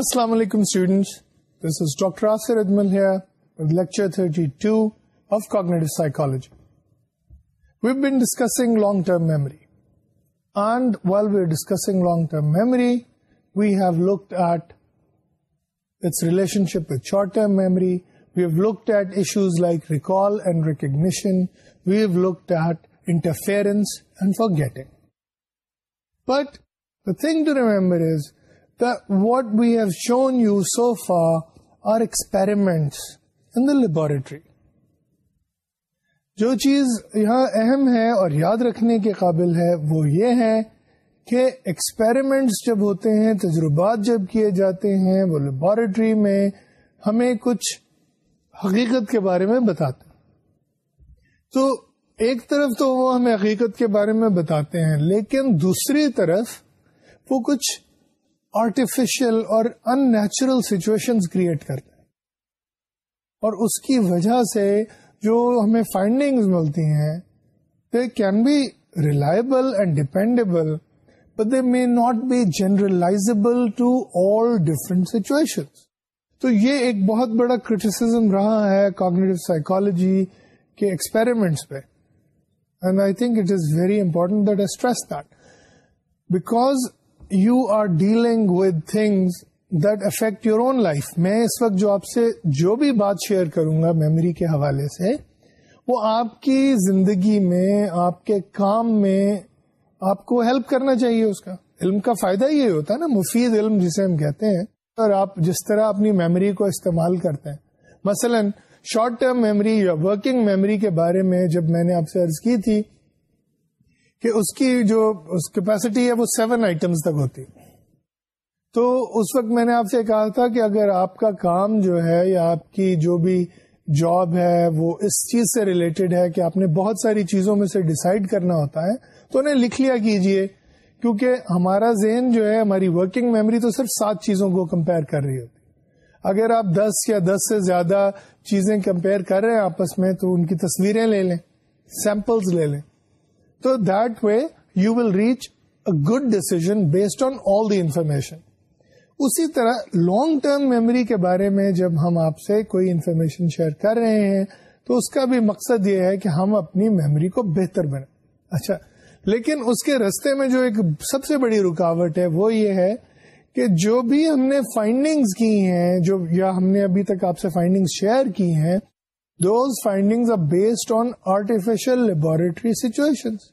السلام علیکم students this is doctor Asir Ajmal here lecture 32 of cognitive psychology we been discussing long term memory and well we are discussing long term memory we have looked at its relationship with short term memory we have looked at issues like recall and recognition we have looked at interference and forgetting but the thing to remember is what we have shown you so far are experiment in the laboratory جو چیز یہاں اہم ہے اور یاد رکھنے کے قابل ہے وہ یہ ہے کہ ایکسپیریمنٹس جب ہوتے ہیں، تجربات جب کیے جاتے ہیں، وہ لیبوریٹری میں ہمیں کچھ حقیقت کے بارے میں بتاتے ہیں۔ تو ایک طرف تو وہ ہمیں حقیقت کے بارے میں بتاتے ہیں، لیکن دوسری طرف وہ کچھ آرٹیفیشل اور ان نیچرل سچویشن کریٹ کرتے ہیں۔ اور اس کی وجہ سے جو ہمیں فائنڈنگ ملتی ہیں they can be reliable and dependable but they may not be generalisable to all different situation تو یہ ایک بہت بڑا کریٹیسم رہا ہے کوگنیٹو سائیکولوجی کے ایکسپیریمنٹس پہ۔ And I think it is very important that stress that because you are dealing with things that affect your own life میں اس وقت جو آپ سے جو بھی بات شیئر کروں گا میموری کے حوالے سے، وہ آپ کی زندگی میں، آپ کے کام میں آپ کو ہیلپ کرنا چاہیے اس کا. علم کا فائدہ یہ ہوتا ہے نا، مفید علم جسے ہم کہتے ہیں، اور آپ جس طرح اپنی میموری کو استعمال کرتے ہیں. مثلا شارٹ ٹرم میموری یا ورکنگ میموری کے بارے میں جب میں نے آپ سے ارض کی تھی کہ اس کی جو کیپیسٹی ہے وہ سیون آئٹمس تک ہوتی۔ تو اس وقت میں نے آپ سے کہا تھا کہ اگر آپ کا کام جو ہے یا آپ کی جو بھی جاب ہے وہ اس چیز سے ریلیٹڈ ہے کہ آپ نے بہت ساری چیزوں میں سے ڈسائڈ کرنا ہوتا ہے، تو انہیں لکھ لیا کیجیے۔ کیونکہ ہمارا ذہن جو ہے، ہماری ورکنگ میموری تو صرف سات چیزوں کو کمپیئر کر رہی ہوتی۔ اگر آپ دس یا دس سے زیادہ چیزیں کمپیئر کر رہے ہیں آپس میں تو ان کی تصویریں لے لیں سیمپلز لے لیں۔ تو that way you will reach a good decision based on all the information اسی طرح لانگ ٹرم میموری کے بارے میں جب ہم آپ سے کوئی انفارمیشن شیئر کر رہے ہیں، تو اس کا بھی مقصد یہ ہے کہ ہم اپنی میموری کو بہتر بنائیں اچھا لیکن اس کے رستے میں جو ایک سب سے بڑی رکاوٹ ہے، وہ یہ ہے کہ جو بھی ہم نے فائنڈنگز کی ہیں، جو یا ہم نے ابھی تک آپ سے فائنڈنگ شیئر کی ہیں Those findings are based on artificial laboratory situations.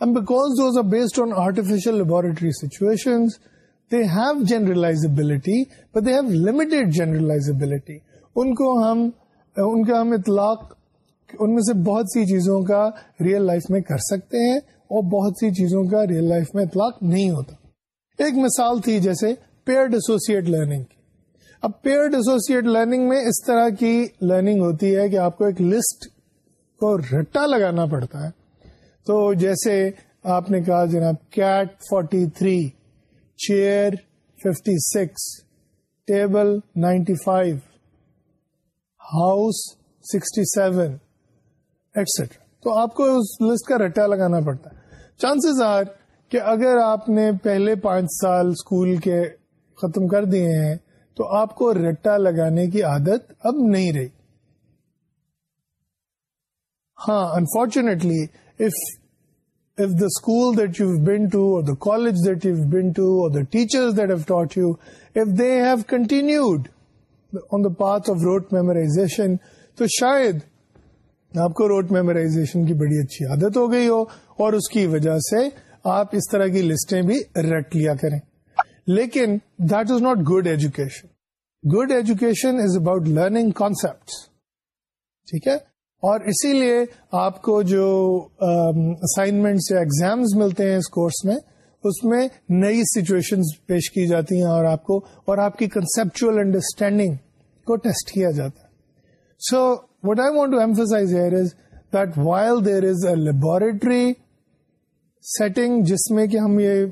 And because those are based on artificial laboratory situations, they have generalizability, but they have limited generalizability. ان کو ہم ان کا ہم اطلاق ان میں سے بہت سی چیزوں کا ریئل لائف میں کر سکتے ہیں اور بہت سی چیزوں کا ریئل لائف میں اطلاق نہیں ہوتا ایک مثال تھی جیسے پیئرڈ ایسوسیٹ لرننگ کی اب پیئرڈ ایسوسیٹ لرننگ میں اس طرح کی لرننگ ہوتی ہے کہ آپ کو ایک لسٹ کو رٹا لگانا پڑتا ہے۔ تو جیسے آپ نے کہا جناب cat forty three chair fifty six table ninety five house sixty seven extra تو آپ کو اس لسٹ کا رٹا لگانا پڑتا ہے۔ چانسز آر کہ اگر آپ نے پہلے پانچ سال اسکول کے ختم کر دیے ہیں تو آپ کو رٹا لگانے کی عادت اب نہیں رہی۔ ہاں unfortunately if if the school that you been to or the college that you been to or the teacher that have taught you if they have continued on the path of rote memorisation تو شاید آپ کو road memorisation کی بڑی اچھی عادت ہو گئی ہو اور اس کی وجہ سے آپ اس طرح کی لسٹیں بھی رٹ لیا کریں۔ لیکن that is not good education good education is about learning concept ٹھیک ہے؟ اور اسی لیے آپ کو جو اسائنمنٹس یا ایگزامس ملتے ہیں اس کورس میں، اس میں نئی سچویشن پیش کی جاتی ہیں اور آپ کو، اور آپ کی کنسپچل انڈرسٹینڈنگ کو ٹیسٹ کیا جاتا ہے۔ So what I want to emphasise here is that while there is a laboratory setting جس میں کہ ہم یہ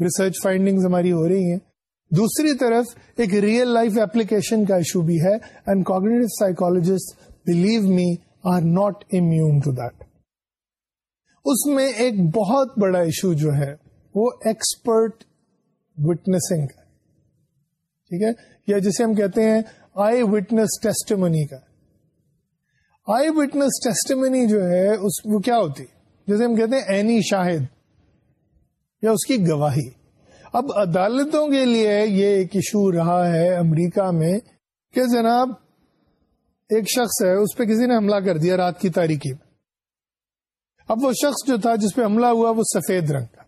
ریسرچ فائنڈنگ ہماری ہو رہی ہیں۔ دوسری طرف ایک ریئل لائف ایپلیکیشن کا ایشو بھی ہے and cognitive psychologists believe me are not immune to that اس میں ایک بہت بڑا ایشو جو ہے وہ ایکسپرٹ وٹنسنگ کا ٹھیک ہے؟ یا جسے ہم کہتے ہیں آئی وٹنس ٹیسٹمنی کا۔ آئی وٹنس ٹیسٹمنی جو ہے اس وہ کیا ہوتی؟ جیسے ہم کہتے ہیں اینی شاہد۔ یا اس کی گواہی۔ اب عدالتوں کے لیے یہ ایک ایشو رہا ہے امریکہ میں کہ جناب، ایک شخص ہے، اس پہ کسی نے حملہ کر دیا رات کی تاریخی۔ میں اب وہ شخص جو تھا جس پہ حملہ ہوا، وہ سفید رنگ کا۔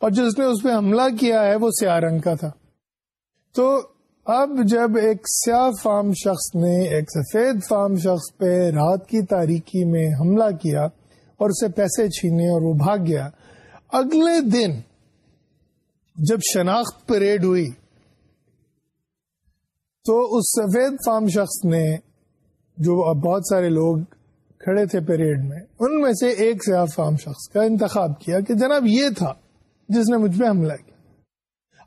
اور جس نے اس پہ حملہ کیا ہے، وہ سیاہ رنگ کا تھا۔ تو اب جب ایک سیاہ فارم شخص نے، ایک سفید فارم شخص پہ رات کی تاریخی میں حملہ کیا اور اسے پیسے چھینے اور وہ بھاگ گیا اگلے دن جب شناخت پریڈ ہوئی تو اس سفید فارم شخص نے جو اب بہت سارے لوگ کھڑے تھے پریڈ میں، ان میں سے ایک سیاہ فارم شخص کا انتخاب کیا کہ جناب یہ تھا جس نے مجھ پہ حملہ کیا۔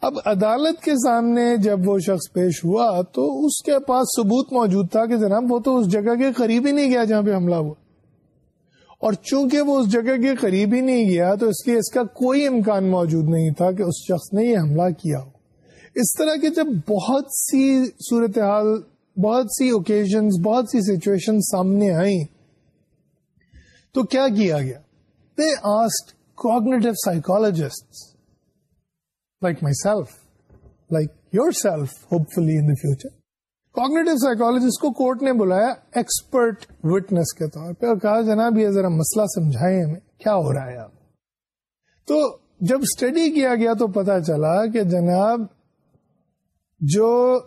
اب عدالت کے سامنے جب وہ شخص پیش ہوا تو اس کے پاس ثبوت موجود تھا کہ جناب وہ تو اس جگہ کے قریب ہی نہیں گیا جہاں پہ حملہ ہوا۔ اور چونکہ وہ اس جگہ کے قریب ہی نہیں گیا، تو اس لیے اس کا کوئی امکان موجود نہیں تھا کہ اس شخص نے یہ حملہ کیا ہو۔ اس طرح کے جب بہت سی صورتحال، بہت سی اوکیزن بہت سی سچویشن سامنے آئی تو کیا کیا گیا؟ They asked cognitive psychologists like myself like yourself hopefully in future cognitive psychologists کو کورٹ نے بلایا ایکسپرٹ وٹنس کے طور پہ اور کہا، جناب، یہ ذرا مسئلہ سمجھائیں ہمیں، کیا ہو رہا ہے آپ تو جب اسٹڈی کیا گیا تو پتا چلا کہ جناب، جو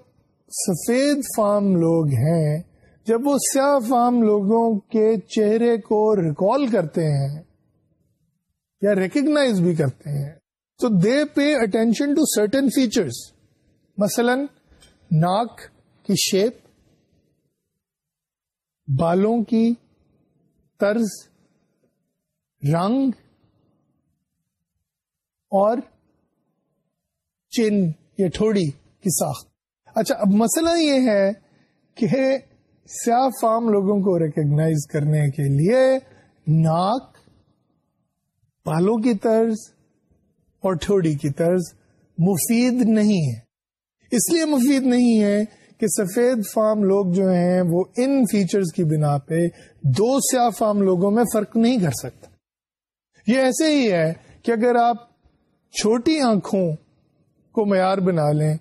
سفید فارم لوگ ہیں، جب وہ سیاہ فارم لوگوں کے چہرے کو ریکال کرتے ہیں یا ریکگنائز بھی کرتے ہیں، تو they pay attention to certain features مثلا، ناک کی شیپ بالوں کی طرز، رنگ اور چن یا ٹھوڑی کی ساخت۔ اچھا اب مسئلہ یہ ہے کہ سیاہ فام لوگوں کو ریکگنائز کرنے کے لیے ناک بالوں کی طرز اور ٹھوڑی کی طرز مفید نہیں ہے۔ اس لیے مفید نہیں ہے کہ سفید فارم لوگ جو ہیں وہ ان فیچرز کی بنا پہ دو سیاہ فارم لوگوں میں فرق نہیں کر سکتا۔ یہ ایسے ہی ہے کہ اگر آپ چھوٹی آنکھوں کو معیار بنا لیں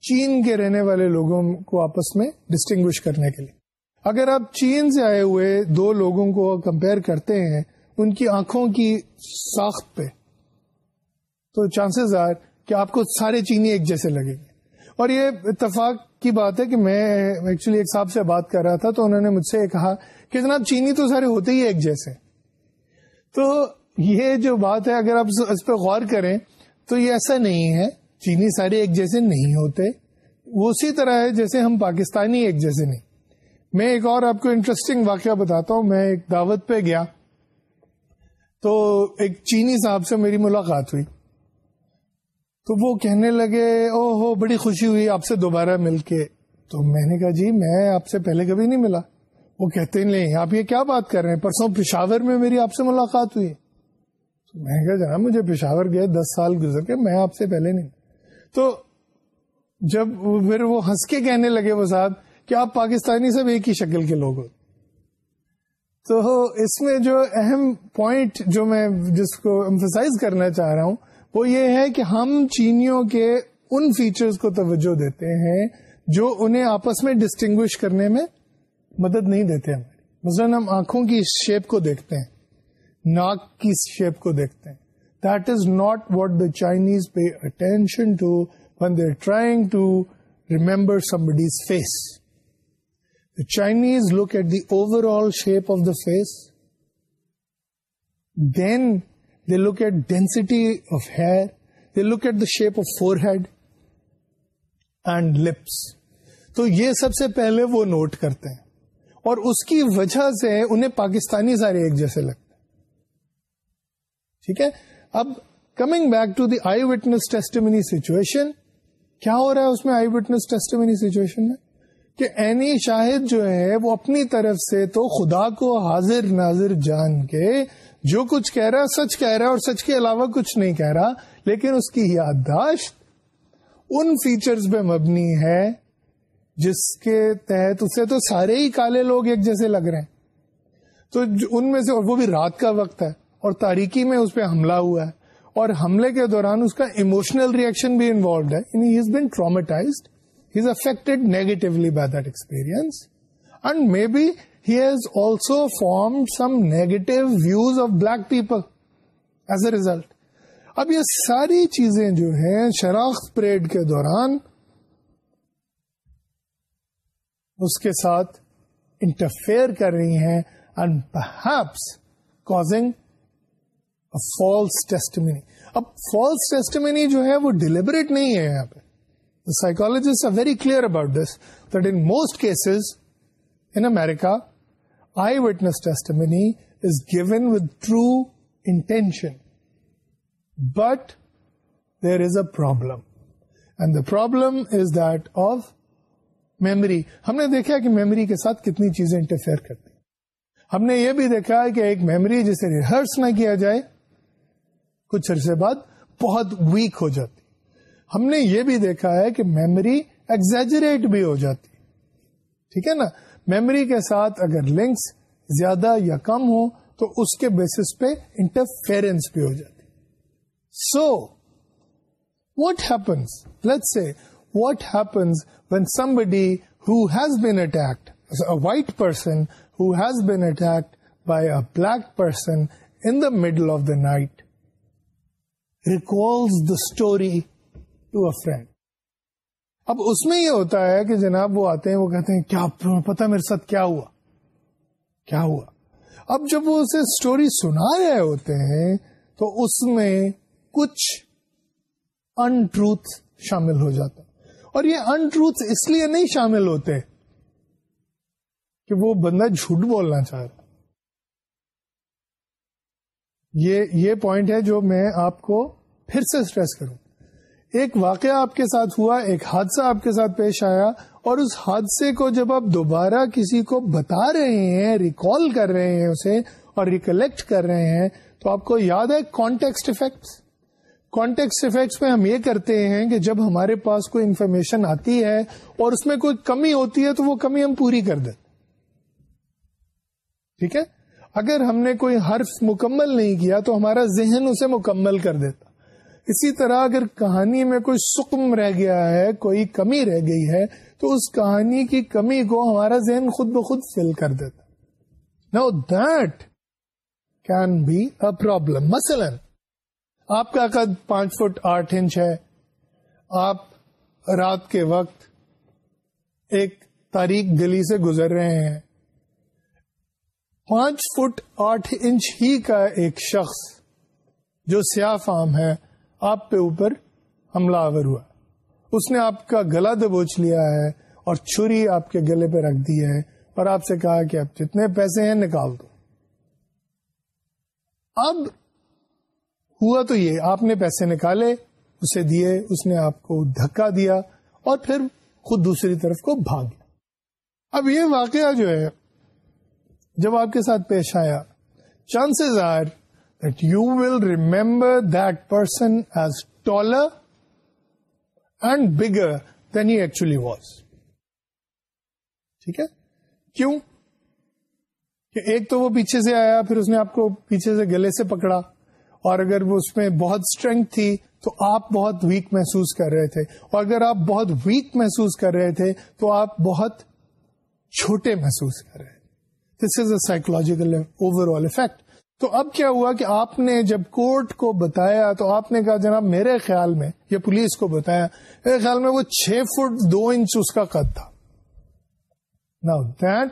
چین کے رہنے والے لوگوں کو آپس میں ڈسٹنگوش کرنے کے لیے۔ اگر آپ چین سے آئے ہوئے دو لوگوں کو کمپیئر کرتے ہیں ان کی آنکھوں کی ساخت پہ، تو چانسز آر کہ آپ کو سارے چینی ایک جیسے لگیں گے۔ اور یہ اتفاق کی بات ہے کہ میں ایکچولی ایک صاحب سے بات کر رہا تھا تو انہوں نے مجھ سے کہا کہ جناب چینی تو سارے ہوتے ہی ایک جیسے۔ تو یہ جو بات ہے اگر آپ اس پہ غور کریں تو یہ ایسا نہیں ہے۔ چینی سارے ایک جیسے نہیں ہوتے۔ وہ اسی طرح ہے جیسے ہم پاکستانی ایک جیسے نہیں۔ میں ایک اور آپ کو انٹرسٹنگ واقعہ بتاتا ہوں۔ میں ایک دعوت پہ گیا۔ تو ایک چینی صاحب سے میری ملاقات ہوئی۔ تو وہ کہنے لگے او ہو بڑی خوشی ہوئی آپ سے دوبارہ مل کے. تو میں نے کہا جی میں آپ سے پہلے کبھی نہیں ملا. وہ کہتے، نہیں، آپ یہ کیا بات کر رہے ہیں؟ پرسوں پشاور میں میری آپ سے ملاقات ہوئی تو میں کہا، جناب، مجھے پشاور گئے دس سال گزر کے، میں آپ سے پہلے نہیں. تو جب پھر وہ ہنس کے کہنے لگے وہ صاحب کہ آپ پاکستانی سب ایک ہی شکل کے لوگ ہو۔ تو اس میں جو اہم پوائنٹ جو میں جس کو امفسائز کرنا چاہ رہا ہوں وہ یہ ہے کہ ہم چینیوں کے ان فیچرز کو توجہ دیتے ہیں جو انہیں آپس میں ڈسٹنگوش کرنے میں مدد نہیں دیتے ہماری مثلاً ہم آنکھوں کی شیپ کو دیکھتے ہیں، ناک کی شیپ کو دیکھتے ہیں۔ That is not what the Chinese pay attention to when they trying to remember somebody's face the Chinese look at the overall shape of the face then They look at density of hair. They look at the shape of forehead and lips. تو یہ سب سے پہلے وہ note کرتے ہیں اور اس کی وجہ سے انہیں پاکستانی سارے ایک جیسے لگتے ہیں ٹھیک ہے اب coming back to the eyewitness testimony situation کیا ہو رہا ہے اس میں آئی وٹنس ٹیسٹمنی سچویشن میں کہ اینی شاہد جو ہے وہ اپنی طرف سے تو خدا کو حاضر ناظر جان کے جو کچھ کہہ رہا ہے سچ کہہ رہا ہے اور سچ کے علاوہ کچھ نہیں کہہ رہا، لیکن اس کی یادداشت ان فیچرز پہ مبنی ہے، جس کے تحت اسے تو سارے ہی کالے لوگ ایک جیسے لگ رہے ہیں۔ تو ان میں سے، اور وہ بھی رات کا وقت ہے، اور تاریکی میں اس پہ حملہ ہوا ہے، اور حملے کے دوران اس کا ایموشنل ریئیکشن بھی انوالوڈ ہے۔ Has been traumatised has affected negatively by that experience and maybe has also form some negative views of black people as a result اب یہ ساری چیزیں جو ہیں شراخت پریڈ کے دوران اس کے ساتھ انٹرفیئر کر رہی ہیں and perhaps causing false testimony اب فالس ٹیسٹمنی جو ہے وہ ڈیلیبریٹ نہیں ہے یہاں پہ. Psychologists are very clear about this that in most cases in America eyewitness testimony is given with true intention but there is a problem and the problem is that of memory ہم نے دیکھا کہ memory کے ساتھ کتنی چیزیں interfere کرتی ہم نے یہ بھی دیکھا ہے کہ ایک میموری جسے ریہرس نہ کیا جائے، کچھ عرصے بعد بہت ویک ہو جاتی۔ ہم نے یہ بھی دیکھا ہے کہ میموری ایگزیجریٹ بھی ہو جاتی۔ ٹھیک ہے نا؟ میموری کے ساتھ اگر لنکس زیادہ یا کم ہو تو اس کے بیسس پہ انٹرفیئرنس بھی ہو جاتی۔ So what happens let say what happens when somebody who has been attacked white person who has been attacked by a black person in the middle of the night recalls the story to a friend اب اس میں یہ ہوتا ہے کہ جناب وہ آتے ہیں، وہ کہتے ہیں، کیا پتا میرے ساتھ کیا ہوا؟ کیا ہوا؟ اب جب وہ اسے اسٹوری سنا رہے ہوتے ہیں، تو اس میں کچھ ان ٹروتھ شامل ہو جاتا اور یہ ان ٹروتھ اس لیے نہیں شامل ہوتے کہ وہ بندہ جھوٹ بولنا چاہ رہا یہ یہ پوائنٹ ہے جو میں آپ کو پھر سے اسٹریس کروں۔ ایک واقعہ آپ کے ساتھ ہوا، ایک حادثہ آپ کے ساتھ پیش آیا اور اس حادثے کو جب آپ دوبارہ کسی کو بتا رہے ہیں ریکال کر رہے ہیں اسے اور ریکلیکٹ کر رہے ہیں، تو آپ کو یاد ہے کانٹیکسٹ افیکٹس کانٹیکسٹ افیکٹس میں ہم یہ کرتے ہیں کہ جب ہمارے پاس کوئی انفارمیشن آتی ہے اور اس میں کوئی کمی ہوتی ہے تو وہ کمی ہم پوری کر دیتے ٹھیک ہے؟ اگر ہم نے کوئی حرف مکمل نہیں کیا تو ہمارا ذہن اسے مکمل کر دیتا۔ اسی طرح اگر کہانی میں کوئی سکم رہ گیا ہے، کوئی کمی رہ گئی ہے، تو اس کہانی کی کمی کو ہمارا ذہن خود بخود فل کر دیتا now that can be a problem مثلاً، آپ کا قد پانچ فٹ آٹھ انچ ہے۔ آپ رات کے وقت ایک تاریخ گلی سے گزر رہے ہیں۔ پانچ فٹ آٹھ انچ ہی کا ایک شخص جو سیاہ فام ہے آپ پہ اوپر حملہ آور ہوا۔ اس نے آپ کا گلا دبوچ لیا ہے اور چھری آپ کے گلے پہ رکھ دی ہے اور آپ سے کہا کہ اب جتنے پیسے ہیں نکال دو۔ اب ہوا تو یہ، آپ نے پیسے نکالے، اسے دیے، اس نے آپ کو دھکا دیا اور پھر خود دوسری طرف کو بھاگ گیا اب یہ واقعہ جو ہے، جب آپ کے ساتھ پیش آیا، chances are that you will remember that person as taller and bigger than he actually was. ٹھیک ہے کیوں کہ ایک تو وہ پیچھے سے آیا پھر اس نے آپ کو پیچھے سے گلے سے پکڑا اور اگر وہ اس میں بہت اسٹرینگ تھی تو آپ بہت ویک محسوس کر رہے تھے اور اگر آپ بہت ویک محسوس کر رہے تھے تو آپ بہت چھوٹے محسوس کر رہے تھے this is a psychological overall effect تو اب کیا ہوا کہ آپ نے جب کورٹ کو بتایا تو آپ نے کہا، جناب، میرے خیال میں یا پولیس کو بتایا، میرے خیال میں وہ چھ فٹ دو انچ اس کا قد تھا۔ نا that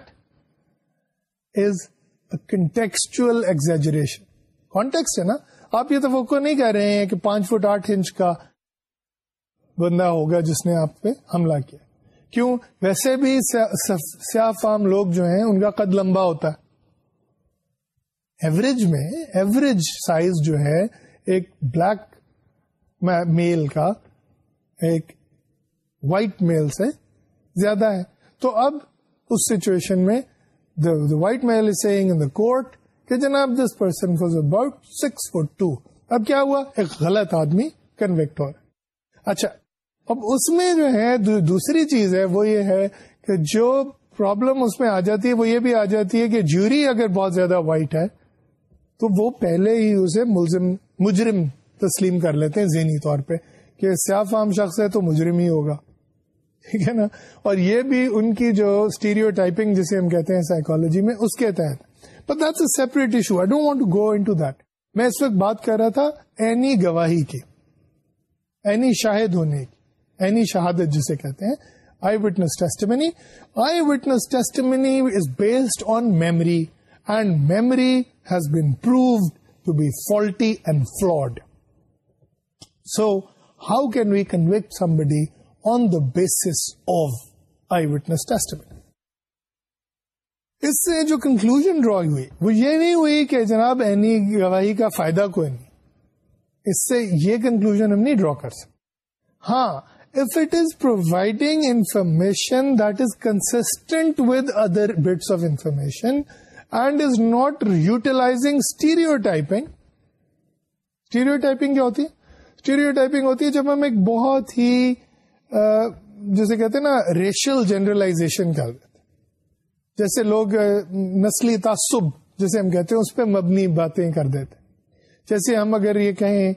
is contextual exaggeration context ہے نا؟ آپ یہ تو نہیں کہہ رہے ہیں کہ پانچ فٹ آٹھ انچ کا بندہ ہوگا جس نے آپ پہ حملہ کیا۔ کیوں؟ ویسے بھی سیاہ فام لوگ جو ہیں، ان کا قد لمبا ہوتا ہے۔ ایوریج میں ایوریج سائز جو ہے، ایک بلیک میل کا ایک وائٹ میل سے زیادہ ہے۔ تو اب اس سچویشن میں the white male is saying in the court کہ جناب this person was about six foot two اب کیا ہوا؟ ایک غلط آدمی کنویکٹ ہو رہا اچھا اب اس میں جو ہے دوسری چیز ہے، وہ یہ ہے کہ جو پرابلم اس میں آ جاتی ہے، وہ یہ بھی آ جاتی ہے کہ جوری اگر بہت زیادہ وائٹ ہے تو وہ پہلے ہی اسے ملزم، مجرم تسلیم کر لیتے ہیں ذہنی طور پہ کہ سیاہ فام شخص ہے تو مجرم ہی ہوگا۔ ٹھیک ہے نا؟ اور یہ بھی ان کی جو اسٹیریو ٹائپنگ جسے ہم کہتے ہیں سائیکولوجی میں، اس کے تحت۔ But that's a separate issue I don't want to go into that میں اس وقت بات کر رہا تھا اینی گواہی کی، اینی شاہد ہونے کی، اینی شہادت جسے کہتے ہیں۔ Eyewitness testimony eyewitness testimony is based on memory and memory has been proved to be faulty and flawed so how can we convict somebody on the basis of eyewitness testimony اس سے جو conclusion ڈرا ہوئی، وہ یہ نہیں ہوئی کہ جناب any گواہی کا فائدہ کوئی نہیں. اس سے یہ کنکلوژ ہم نہیں ڈرا کر سکتے. ہاں if it is providing information that is constant with other bits of information and is not utilising stereotyping stereotyping کیا ہوتی ہے؟ اسٹیریو ٹائپنگ ہوتی ہے جب ہم ایک بہت ہی جیسے کہتے ہیں نا ریشل جنرلائزیشن کر دیتے جیسے لوگ نسلی تعصب جیسے ہم کہتے ہیں، اس پہ مبنی باتیں کر دیتے جیسے ہم اگر یہ کہیں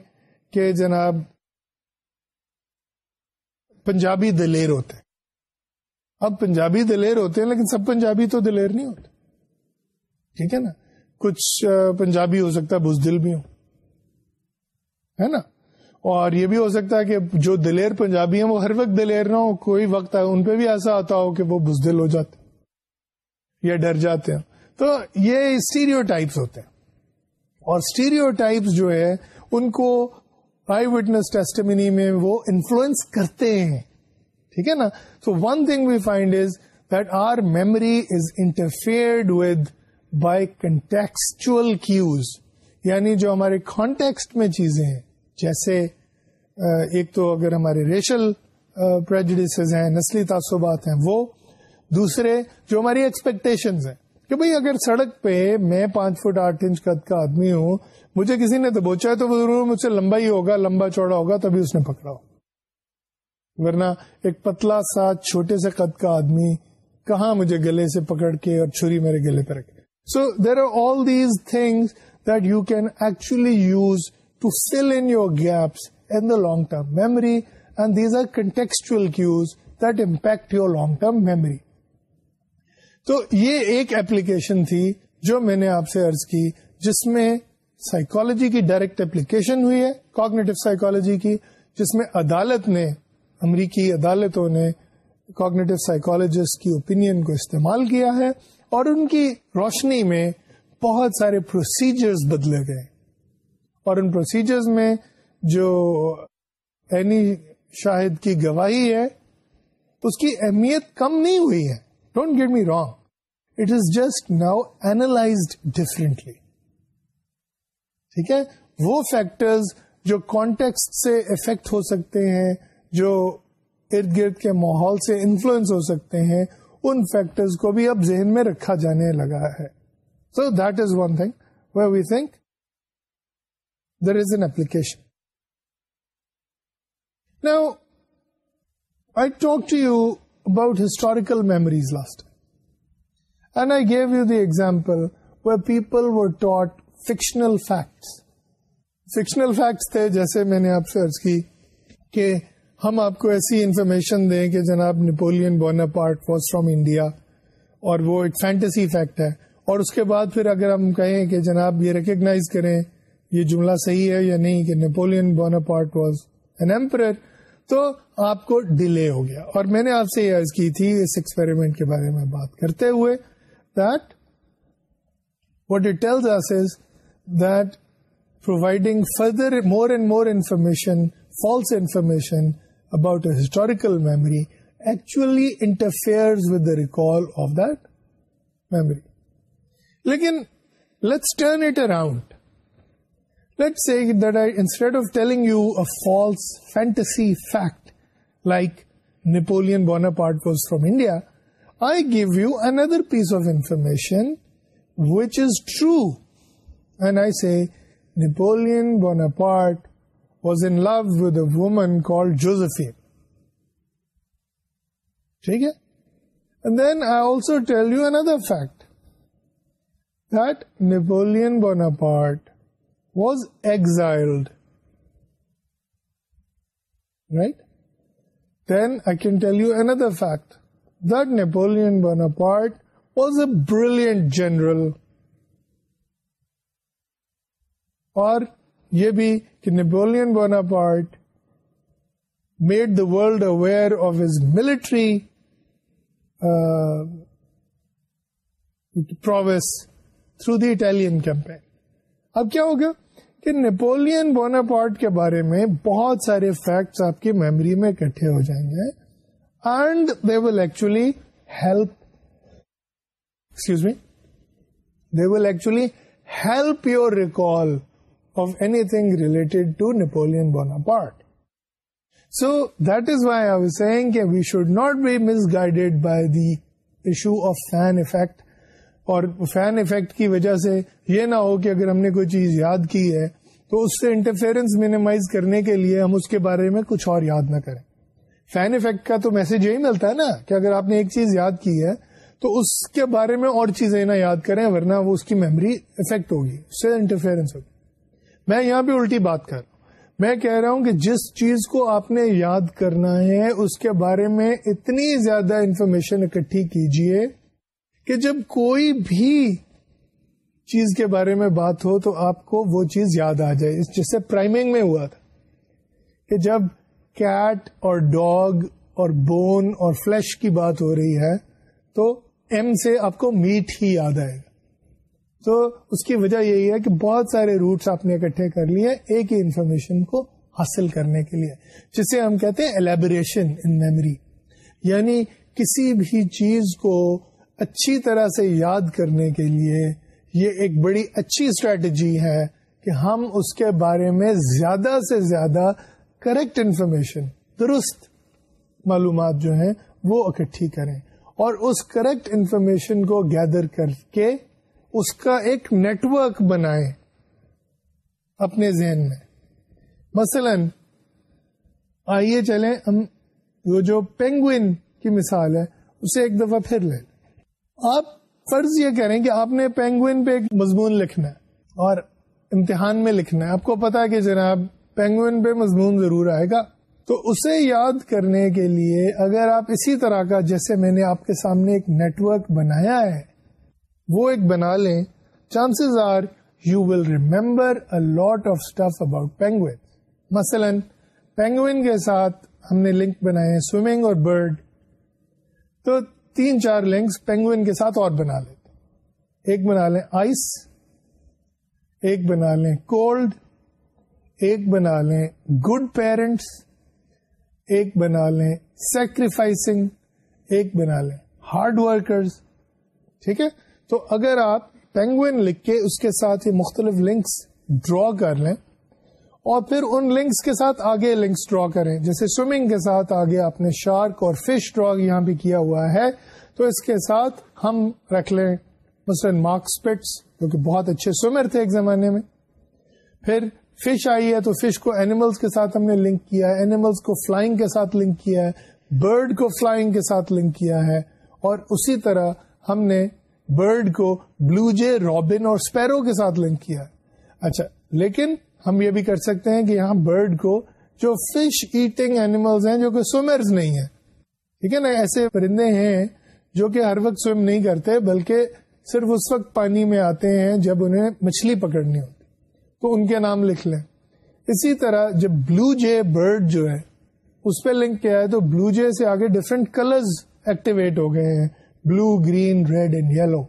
کہ جناب، پنجابی دلیر ہوتے اب پنجابی دلیر ہوتے ہیں، لیکن سب پنجابی تو دلیر نہیں ہوتے. ٹھیک ہے نا؟ کچھ پنجابی ہو سکتا ہے، بزدل بھی ہو ہے نا؟ اور یہ بھی ہو سکتا ہے کہ جو دلیر پنجابی ہیں، وہ ہر وقت دلیر نہ ہو کوئی وقت ہے ان پہ بھی ایسا آتا ہو کہ وہ بزدل ہو جاتے یا ڈر جاتے ہیں۔ تو یہ اسٹیریو ٹائپس ہوتے ہیں۔ اور اسٹیریو ٹائپس جو ہے ان کو آئی وٹنس ٹیسٹمنی میں وہ انفلوئنس کرتے ہیں۔ ٹھیک ہے نا؟ So one thing we find is that our memory is interfered with by contextual cues یعنی جو ہمارے کانٹیکسٹ میں چیزیں ہیں، جیسے ایک تو اگر ہمارے ریشل پرجڈیسز ہیں، نسلی تعصبات ہیں، وہ، دوسرے جو ہماری ایکسپیکٹیشن ہیں، کہ بھائی اگر سڑک پہ میں پانچ فٹ آٹھ انچ قد کا آدمی ہوں، مجھے کسی نے دبوچا ہے تو وہ ضرور مجھ سے لمبا ہی ہوگا، لمبا چوڑا ہوگا، تبھی اس نے پکڑا ہو۔ ورنہ ایک پتلا سا چھوٹے سے قد کا آدمی کہاں مجھے گلے سے پکڑ کے اور چھری میرے گلے پہ رکھے؟ So there are all these things that you can actually use to fill in your gaps in the long term memory and these are contextual cues that impact your long term memory تو یہ ایک application تھی جو میں نے آپ سے ارض کی، جس میں سائیکالوجی کی ڈائریکٹ اپلیکیشن ہوئی ہے کوگنیٹو سائیکالوجی کی، جس میں عدالت نے، امریکی عدالتوں نے کوگنیٹو سائیکولوجسٹ کی اوپینین کو استعمال کیا ہے۔ اور ان کی روشنی میں بہت سارے پروسیجرز بدلے گئے۔ اور ان پروسیجرز میں جو اینی شاہد کی گواہی ہے، اس کی اہمیت کم نہیں ہوئی ہے۔ Don't get me wrong it is just now analysed differently ٹھیک ہے؟ وہ فیکٹرز جو کانٹیکس سے افیکٹ ہو سکتے ہیں، جو ارد گرد کے ماحول سے انفلوئنس ہو سکتے ہیں ان فیکٹرز کو بھی اب ذہن میں رکھا جانے لگا ہے۔ So that is one thing we think there is an application now I talk to you about historical memories last and I gave you the example where people were taught fictional facts fictional facts تھے جیسے میں نے آپ سے ارض کی کہ ہم آپ کو ایسی انفارمیشن دیں کہ جناب Napoleon Bonaparte was from India اور وہ ایک فینٹسی فیکٹ ہے۔ اور اس کے بعد پھر اگر ہم کہیں کہ جناب یہ ریکگنائز کریں یہ جملہ صحیح ہے یا نہیں کہ Napoleon Bonaparte was an emperor تو آپ کو ڈیلے ہو گیا۔ اور میں نے آپ سے یہ عرض کی تھی اس ایکسپیریمنٹ کے بارے میں بات کرتے ہوئے that what it tells is that providing further more and more information false information about a historical memory actually interfere with the recall of that memory لیکن let's turn it around let see that I instead of telling you a false fantasy fact like Napoleon Bonaparte was from India I give you another piece of information which is true and I see Napoleon Bonaparte was in love with a woman called Josephine ٹھیک ہے؟ Then I also tell you another fact that Napoleon Bonaparte was exiled right then I can tell you another fact that Napoleon Bonaparte was a brilliant general اور یہ بھی کہ Napoleon Bonaparte made the world aware of his military prowess through the Italian campaign اب کیا ہوگا کہ Napoleon Bonaparte کے بارے میں بہت سارے فیکٹس آپ کی میموری میں اکٹھے ہو جائیں گے and they will actually help excuse me they will actually help your recall of anything related to Napoleon Bonaparte so that is why I saying کہ we should not be misguided by the issue of fan effect اور fan effect کی وجہ سے یہ نہ ہو کہ اگر ہم نے کوئی چیز یاد کی ہے، تو اس سے انٹرفیئرنس مینیمائز کرنے کے لیے ہم اس کے بارے میں کچھ اور یاد نہ کریں۔ فین افیکٹ کا تو میسج یہی ملتا ہے نا کہ اگر آپ نے ایک چیز یاد کی ہے، تو اس کے بارے میں اور چیزیں نہ یاد کریں، ورنہ وہ اس کی میموری افیکٹ ہوگی، اس سے انٹرفیئرنس ہوگی۔ میں یہاں پہ الٹی بات کر رہا ہوں۔ میں کہہ رہا ہوں کہ جس چیز کو آپ نے یاد کرنا ہے، اس کے بارے میں اتنی زیادہ انفارمیشن اکٹھی کیجیے کہ جب کوئی بھی چیز کے بارے میں بات ہو تو آپ کو وہ چیز یاد آ جائے۔ جس سے پرائمنگ میں ہوا تھا کہ جب کیٹ اور ڈاگ اور بون اور فلش کی بات ہو رہی ہے تو ایم سے آپ کو میٹ ہی یاد آئے گا۔ تو اس کی وجہ یہی ہے کہ بہت سارے روٹس آپ نے اکٹھے کر لیے ایک ہی انفارمیشن کو حاصل کرنے کے لیے، جسے ہم کہتے ہیں ایلیبوریشن ان میموری یعنی کسی بھی چیز کو اچھی طرح سے یاد کرنے کے لیے یہ ایک بڑی اچھی اسٹریٹجی ہے کہ ہم اس کے بارے میں زیادہ سے زیادہ کریکٹ انفارمیشن درست معلومات جو ہیں وہ اکٹھی کریں اور اس کریکٹ انفارمیشن کو گیدر کر کے اس کا ایک نیٹورک بنائے اپنے ذہن میں۔ مثلا، آئیے چلیں، ہم وہ جو پینگوئن کی مثال ہے، اسے ایک دفعہ پھر لیں۔ آپ فرض یہ کریں کہ آپ نے پینگوئن پہ ایک مضمون لکھنا ہے اور امتحان میں لکھنا ہے۔ آپ کو پتا کہ جناب، پینگوئن پہ مضمون ضرور آئے گا۔ تو اسے یاد کرنے کے لیے اگر آپ اسی طرح کا، جیسے میں نے آپ کے سامنے ایک نیٹورک بنایا ہے وہ ایک بنا لیں chances are you will remember a lot of stuff about penguin مثلاً پینگوئن کے ساتھ ہم نے لنک بنائے سوئمنگ اور برڈ تو تین چار لنکس پینگوئن کے ساتھ اور بنا لیتے ایک بنا لیں آئس ایک بنا لیں کولڈ ایک بنا لیں گڈ پیرنٹس ایک بنا لیں سیکریفائسنگ ایک بنا لیں ہارڈ ورکرز ٹھیک ہے؟ تو اگر آپ پینگوئن لکھ کے اس کے ساتھ ہی مختلف لنکس ڈرا کر لیں اور پھر ان لنکس کے ساتھ آگے لنکس ڈرا کریں، جیسے سوئمنگ کے ساتھ آگے آپ نے شارک اور فش ڈرا یہاں بھی کیا ہوا ہے، تو اس کے ساتھ ہم رکھ لیں مثلاً مارکس پٹس جو کہ بہت اچھے سوئمر تھے ایک زمانے میں۔ پھر فش آئی ہے تو فش کو اینیملس کے ساتھ ہم نے لنک کیا ہے اینیملس کو فلائنگ کے ساتھ لنک کیا ہے برڈ کو فلائنگ کے ساتھ لنک کیا ہے۔ اور اسی طرح ہم نے برڈ کو بلو جے، رابن اور اسپیرو کے ساتھ لنک کیا ہے۔ اچھا لیکن ہم یہ بھی کر سکتے ہیں کہ یہاں برڈ کو جو فش ایٹنگ اینیملز ہیں، جو کہ سوئمرز نہیں ہیں۔ ٹھیک ہے نا؟ ایسے پرندے ہیں جو کہ ہر وقت سوئم نہیں کرتے، بلکہ صرف اس وقت پانی میں آتے ہیں جب انہیں مچھلی پکڑنی ہوتی۔ تو ان کے نام لکھ لیں۔ اسی طرح جب بلو جے برڈ جو ہے اس پہ لنک کیا ہے، تو بلو جے سے آگے ڈفرینٹ کلرز ایکٹیویٹ ہو گئے ہیں۔ Blue green red and yellow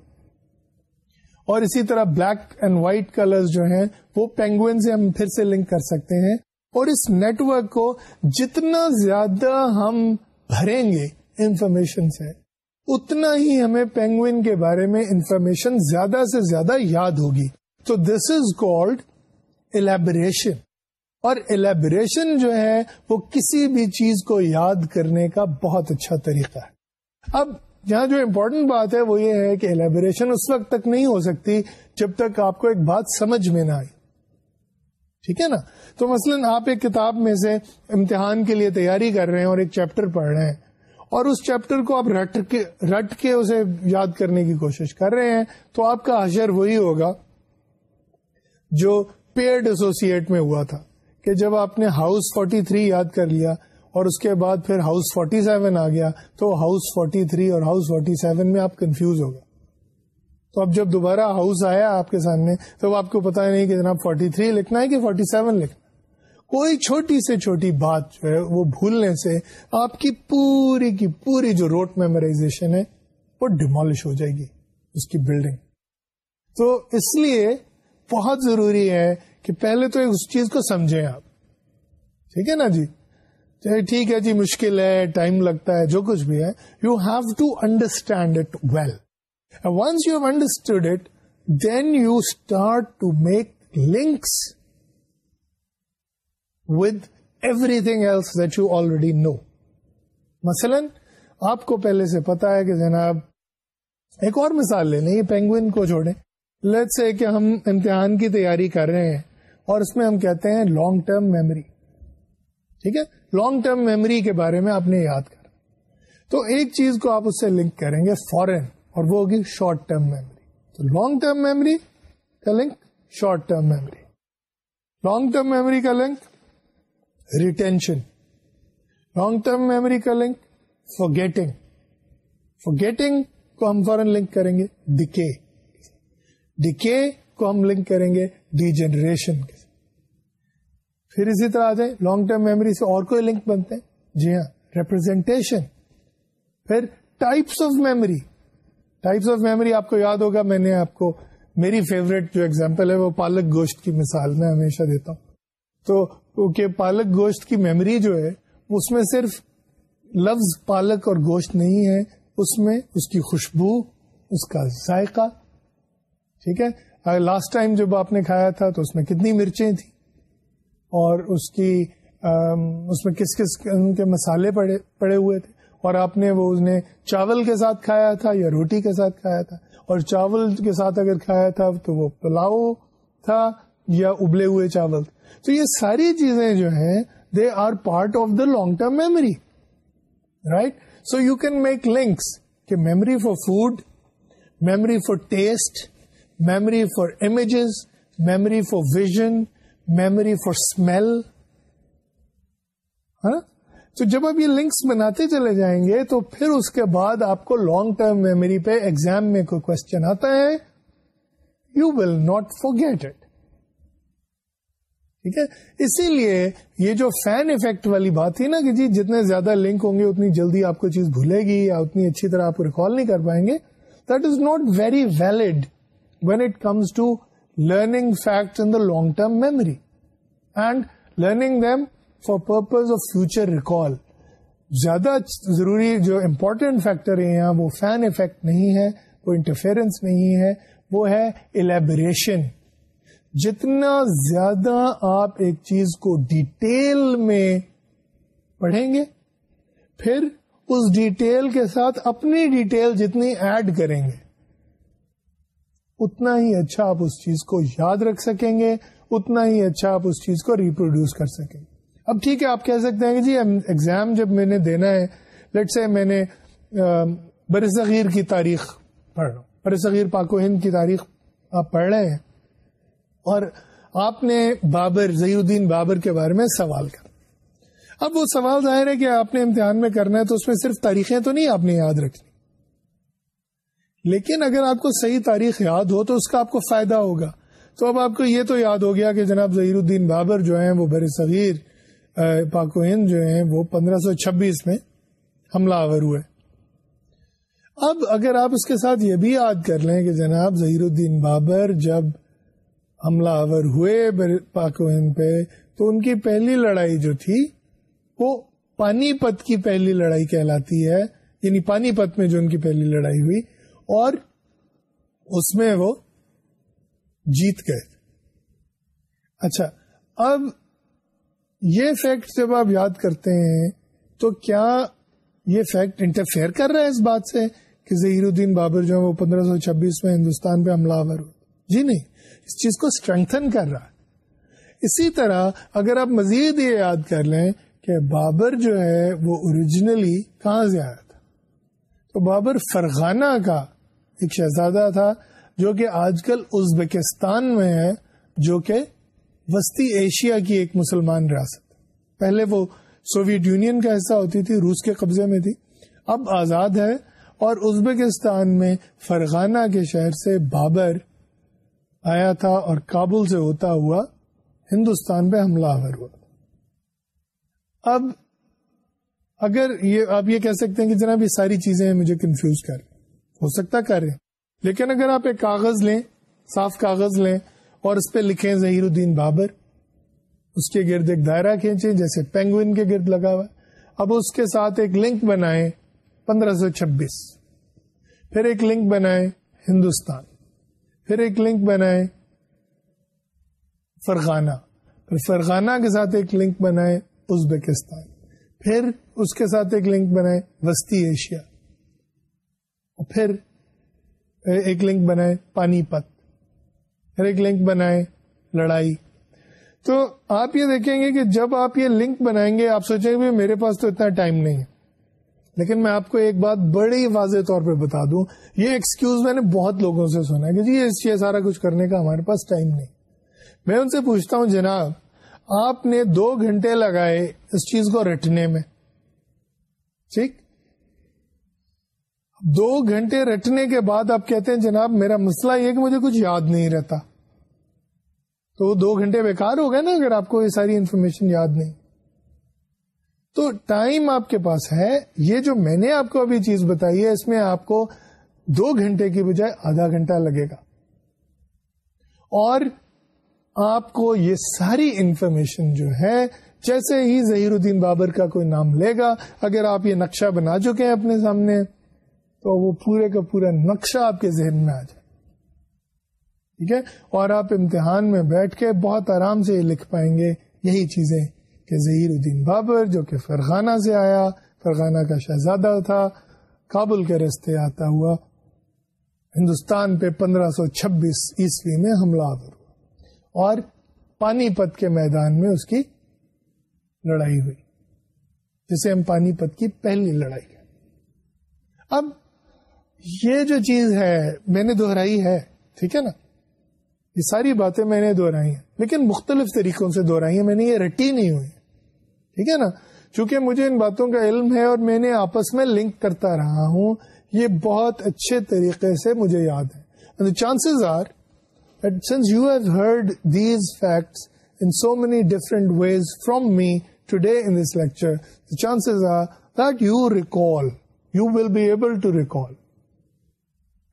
اور اسی طرح بلیک اینڈ وائٹ کلر جو ہیں، وہ پینگوئن سے ہم پھر سے لنک کر سکتے ہیں۔ اور اس نیٹورک کو جتنا زیادہ ہم بھریں گے انفارمیشن سے، اتنا ہی ہمیں پینگوئن کے بارے میں انفارمیشن زیادہ سے زیادہ یاد ہوگی۔ تو دس از کولڈ ایلیبریشن اور ایلیبریشن جو ہے، وہ کسی بھی چیز کو یاد کرنے کا بہت اچھا طریقہ ہے۔ اب یہاں جو امپورٹنٹ بات ہے وہ یہ ہے کہ ایلیبریشن اس وقت تک نہیں ہو سکتی جب تک آپ کو ایک بات سمجھ میں نہ آئی ٹھیک ہے نا؟ تو مثلا آپ ایک کتاب میں سے امتحان کے لیے تیاری کر رہے ہیں اور ایک چیپٹر پڑھ رہے ہیں اور اس چیپٹر کو آپ رٹ کے رٹ کے اسے یاد کرنے کی کوشش کر رہے ہیں تو آپ کا حشر وہی ہوگا جو پیڈ ایسوسیٹ میں ہوا تھا کہ جب آپ نے ہاؤس 43 یاد کر لیا اور اس کے بعد پھر ہاؤس 47 آ گیا، تو ہاؤس 43 اور ہاؤس 47 میں آپ کنفیوز ہو گئے تو اب جب دوبارہ ہاؤس آیا آپ کے سامنے، تو آپ کو پتا نہیں کہ جناب 43 لکھنا ہے کہ 47 لکھنا کوئی چھوٹی سے چھوٹی بات جو ہے وہ بھولنے سے آپ کی پوری کی پوری جو روٹ میمورائزیشن ہے، وہ ڈیمالش ہو جائے گی اس کی بلڈنگ تو اس لیے بہت ضروری ہے کہ پہلے تو اس چیز کو سمجھیں آپ۔ ٹھیک ہے نا جی؟ ٹھیک ہے جی مشکل ہے، ٹائم لگتا ہے، جو کچھ بھی ہے you have to understand it well once you have understood it then you start to make links with everything else that you already know مثلاً، آپ کو پہلے سے پتا ہے کہ جناب، ایک اور مثال لے لیں، یہ پینگوئن کو چھوڑیں لیٹ سے کہ ہم امتحان کی تیاری کر رہے ہیں اور اس میں ہم کہتے ہیں لانگ ٹرم میموری ٹھیک ہے؟ لانگ ٹرم میموری کے بارے میں آپ نے یاد کر۔ تو ایک چیز کو آپ اس سے لنک کریں گے فورن اور وہ ہوگی شارٹ ٹرم میموری تو لانگ ٹرم میموری کا link short term memory long term memory کا link retention long term memory کا link forgetting forgetting کو ہم فورن لنک کریں گے ڈکے ڈکے کو ہم لنک کریں گے ڈی جنریشن کے پھر اسی طرح آ جائیں لانگ ٹرم میموری سے اور کوئی لنک بنتے ہیں؟ جی ہاں ریپرزینٹیشن پھر types of memory types of memory آپ کو یاد ہوگا، میں نے آپ کو میری فیوریٹ جو ایگزامپل ہے، وہ پالک گوشت کی مثال میں ہمیشہ دیتا ہوں۔ تو کہ پالک گوشت کی میموری جو ہے، اس میں صرف لفظ پالک اور گوشت نہیں ہے، اس میں اس کی خوشبو، اس کا ذائقہ، ٹھیک ہے؟ لاسٹ ٹائم جب آپ نے کھایا تھا تو اس میں کتنی مرچیں تھیں؟ اور اس کی اس میں کس کس کے مسالے پڑے پڑے ہوئے تھے۔ اور آپ نے وہ اس نے چاول کے ساتھ کھایا تھا یا روٹی کے ساتھ کھایا تھا؟ اور چاول کے ساتھ اگر کھایا تھا تو وہ پلاؤ تھا یا ابلے ہوئے چاول تو یہ ساری چیزیں جو ہیں they are part of the long term memory right so you can make links کہ memory for food memory for taste memory for images memory for vision memory for smell تو جب آپ یہ لنکس بناتے چلے جائیں گے تو پھر اس کے بعد آپ کو لانگ ٹرم میموری پہ ایگزام میں کوئی کوشچن آتا ہے. You will not forget it ٹھیک ہے؟ اسی لیے یہ جو فین افیکٹ والی بات تھی نا کہ جی جتنے زیادہ لنک ہوں گے اتنی جلدی آپ کو چیز بھولے گی یا اتنی اچھی طرح آپ ریکال نہیں کر پائیں گے. That is not very valid when it comes to learning fact in the long term memory and learning them for purpose of future recall زیادہ ضروری جو امپورٹینٹ فیکٹر ہے یہاں وہ فین افیکٹ نہیں ہے وہ انٹرفیئرنس نہیں ہے وہ ہے الیبریشن جتنا زیادہ آپ ایک چیز کو ڈیٹیل میں پڑھیں گے پھر اس ڈیٹیل کے ساتھ اپنی ڈیٹیل جتنی ایڈ کریں گے اتنا ہی اچھا آپ اس چیز کو یاد رکھ سکیں گے، اتنا ہی اچھا آپ اس چیز کو ریپروڈیوس کر سکیں گے۔ اب ٹھیک ہے، آپ کہہ سکتے ہیں کہ جی ایگزام جب میں نے دینا ہے لیٹ سے میں نے بر صغیر کی تاریخ پڑھ رہا ہوں۔ بر صغیر پاک و ہند کی تاریخ آپ پڑھ رہے ہیں۔ اور آپ نے بابر ظہیر الدین بابر کے بارے میں سوال کر اب وہ سوال ظاہر ہے کہ آپ نے امتحان میں کرنا ہے تو اس میں صرف تاریخیں تو نہیں آپ نے یاد رکھنی۔ لیکن اگر آپ کو صحیح تاریخ یاد ہو تو اس کا آپ کو فائدہ ہوگا۔ تو اب آپ کو یہ تو یاد ہو گیا کہ جناب ظہیر الدین بابر جو ہیں وہ بر صغیر پاک و ہند جو ہیں وہ پندرہ سو چھبیس میں حملہ آور ہوئے۔ اب اگر آپ اس کے ساتھ یہ بھی یاد کر لیں کہ جناب ظہیر الدین بابر جب حملہ آور ہوئے پاک و ہند پہ، تو ان کی پہلی لڑائی جو تھی، وہ پانی پت کی پہلی لڑائی کہلاتی ہے یعنی پانی پت میں جو ان کی پہلی لڑائی ہوئی اور اس میں وہ جیت گئے۔ اچھا اب یہ فیکٹ جب آپ یاد کرتے ہیں، تو کیا یہ فیکٹ انٹرفیئر کر رہا ہے اس بات سے کہ ظہیر الدین بابر جو ہے وہ پندرہ سو چھبیس میں ہندوستان پہ حملہ آور ہوئے؟ جی نہیں، اس چیز کو اسٹرینتھن کر رہا ہے۔ اسی طرح اگر آپ مزید یہ یاد کر لیں کہ بابر جو ہے وہ اوریجنلی کہاں سے آیا تھا؟ تو بابر فرغانہ کا ایک شہزادہ تھا جو کہ آج کل ازبکستان میں ہے، جو کہ وسطی ایشیا کی ایک مسلمان ریاست۔ پہلے وہ سوویت یونین کا حصہ ہوتی تھی، روس کے قبضے میں تھی۔ اب آزاد ہے اور ازبکستان میں فرغانہ کے شہر سے بابر آیا تھا اور کابل سے ہوتا ہوا ہندوستان پہ حملہ آور ہوا۔ اب اگر یہ، آپ یہ کہہ سکتے ہیں کہ جناب یہ ساری چیزیں مجھے کنفیوز کر ہو سکتا کر رہے لیکن اگر آپ ایک کاغذ لیں، صاف کاغذ لیں اور اس پہ لکھیں ظہیر الدین بابر، اس کے گرد ایک دائرہ کھینچے جیسے پینگوئن کے گرد لگا ہوا، اب اس کے ساتھ ایک لنک بنائے پندرہ سو چھبیس۔ پھر ایک لنک بنائے ہندوستان۔ پھر ایک لنک بنائے فرغانہ۔ پھر فرغانہ کے ساتھ ایک لنک بنائے ازبکستان پھر اس کے ساتھ ایک لنک بنائے وسطی ایشیا۔ پھر ایک لنک بنائے پانی پت، پھر ایک لنک بنائے لڑائی۔ تو آپ یہ دیکھیں گے کہ جب آپ یہ لنک بنائیں گے، آپ سوچیں گے میرے پاس تو اتنا ٹائم نہیں ہے۔ لیکن میں آپ کو ایک بات بڑی واضح طور پہ بتا دوں، یہ ایکسکیوز میں نے بہت لوگوں سے سنا ہے کہ جی یہ سارا کچھ کرنے کا ہمارے پاس ٹائم نہیں۔ میں ان سے پوچھتا ہوں، جناب، آپ نے دو گھنٹے لگائے اس چیز کو رٹنے میں؟ ٹھیک؟ دو گھنٹے رٹنے کے بعد آپ کہتے ہیں جناب میرا مسئلہ یہ کہ مجھے کچھ یاد نہیں رہتا۔ تو وہ دو گھنٹے بیکار ہو گئے نا اگر آپ کو یہ ساری انفارمیشن یاد نہیں۔ تو ٹائم آپ کے پاس ہے، یہ جو میں نے آپ کو ابھی چیز بتائی ہے، اس میں آپ کو دو گھنٹے کی بجائے آدھا گھنٹہ لگے گا۔ اور آپ کو یہ ساری انفارمیشن جو ہے، جیسے ہی ظہیر الدین بابر کا کوئی نام لے گا، اگر آپ یہ نقشہ بنا چکے ہیں اپنے سامنے۔ تو وہ پورے کا پورا نقشہ آپ کے ذہن میں آ جائے۔ ٹھیک ہے؟ اور آپ امتحان میں بیٹھ کے بہت آرام سے یہ لکھ پائیں گے۔ یہی چیزیں کہ ظہیر الدین بابر جو کہ فرغانہ سے آیا، فرغانہ کا شہزادہ تھا، کابل کے رستے آتا ہوا، ہندوستان پہ پندرہ سو چھبیس عیسوی میں حملہ آور ہوا۔ اور پانی پت کے میدان میں اس کی لڑائی ہوئی، جسے ہم پانی پت کی پہلی لڑائی ہے اب یہ جو چیز ہے، میں نے دہرائی ہے، ٹھیک ہے نا؟ یہ ساری باتیں میں نے دہرائی ہیں، لیکن مختلف طریقوں سے دہرائی ہیں، میں نے یہ رٹی نہیں ہوئی، ٹھیک ہے نا؟ چونکہ مجھے ان باتوں کا علم ہے اور میں نے آپس میں لنک کرتا رہا ہوں، یہ بہت اچھے طریقے سے مجھے یاد ہے۔ Chances are since you have heard these facts in so many different ways from me today in this lecture chances are that you recall you will be able to recall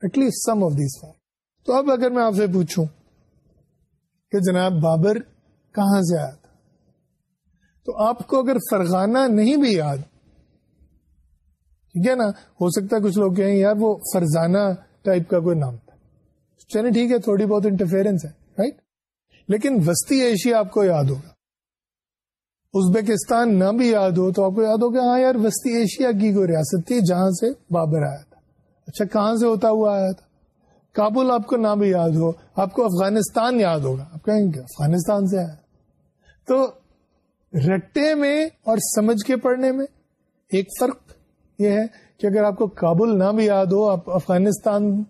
at least some of these fact تو اب اگر میں آپ سے پوچھوں کہ جناب بابر کہاں سے آیا تھا؟ تو آپ کو اگر فرغانہ نہیں بھی یاد، ٹھیک ہے نا؟ ہو سکتا ہے کچھ لوگ کہیں، یار وہ فرزانہ ٹائپ کا کوئی نام تھا۔ چلے ٹھیک ہے، تھوڑی بہت انٹرفیئرنس ہے رائٹ لیکن وسطی ایشیا آپ کو یاد ہوگا۔ ازبکستان نہ بھی یاد ہو تو آپ کو یاد ہوگا ہاں یار، وسطی ایشیا کی کوئی ریاست تھی جہاں سے بابر آیا تھا۔ اچھا کہاں سے ہوتا ہوا آیا تھا؟ کابل آپ کو نہ بھی یاد ہو، آپ کو افغانستان یاد ہوگا۔ آپ کہیں گے، افغانستان سے آیا۔ تو رٹے میں اور سمجھ کے پڑھنے میں ایک فرق یہ ہے کہ اگر آپ کو کابل نہ بھی یاد ہو، آپ افغانستان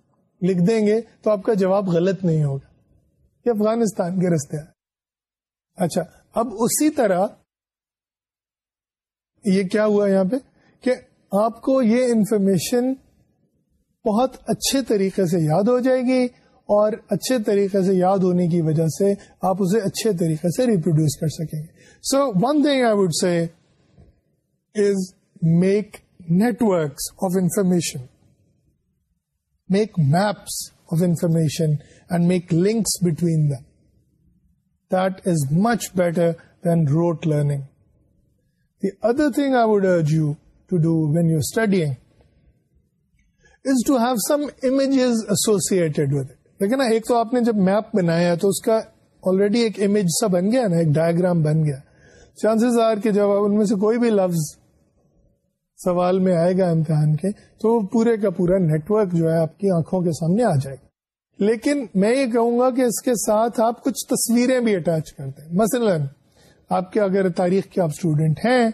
لکھ دیں گے تو آپ کا جواب غلط نہیں ہوگا۔ یہ افغانستان کے رستے آئے اچھا اب اسی طرح یہ کیا ہوا یہاں پہ؟ کہ آپ کو یہ انفارمیشن بہت اچھے طریقے سے یاد ہو جائے گی اور اچھے طریقے سے یاد ہونے کی وجہ سے آپ اسے اچھے طریقے سے ریپروڈیوس کر سکیں گے۔ So one thing I would say is make networks of information make maps of information and make links between them that is much better than rote learning the other thing I would urge you to do when you studying to have some images associated with لیکن ایک تو آپ نے جب map بنایا تو اس کا آلریڈی ایک امیج سا بن گیا نا ایک ڈائگرام بن گیا چانسز آر کہ جب ان میں سے کوئی بھی لفظ سوال میں آئے گا امتحان کے تو پورے کا پورا نیٹورک جو ہے آپ کی آنکھوں کے سامنے آ جائے گا لیکن میں یہ کہوں گا کہ اس کے ساتھ آپ کچھ تصویریں بھی اٹیچ کرتے ہیں مثلا آپ کے اگر تاریخ کے آپ اسٹوڈینٹ ہیں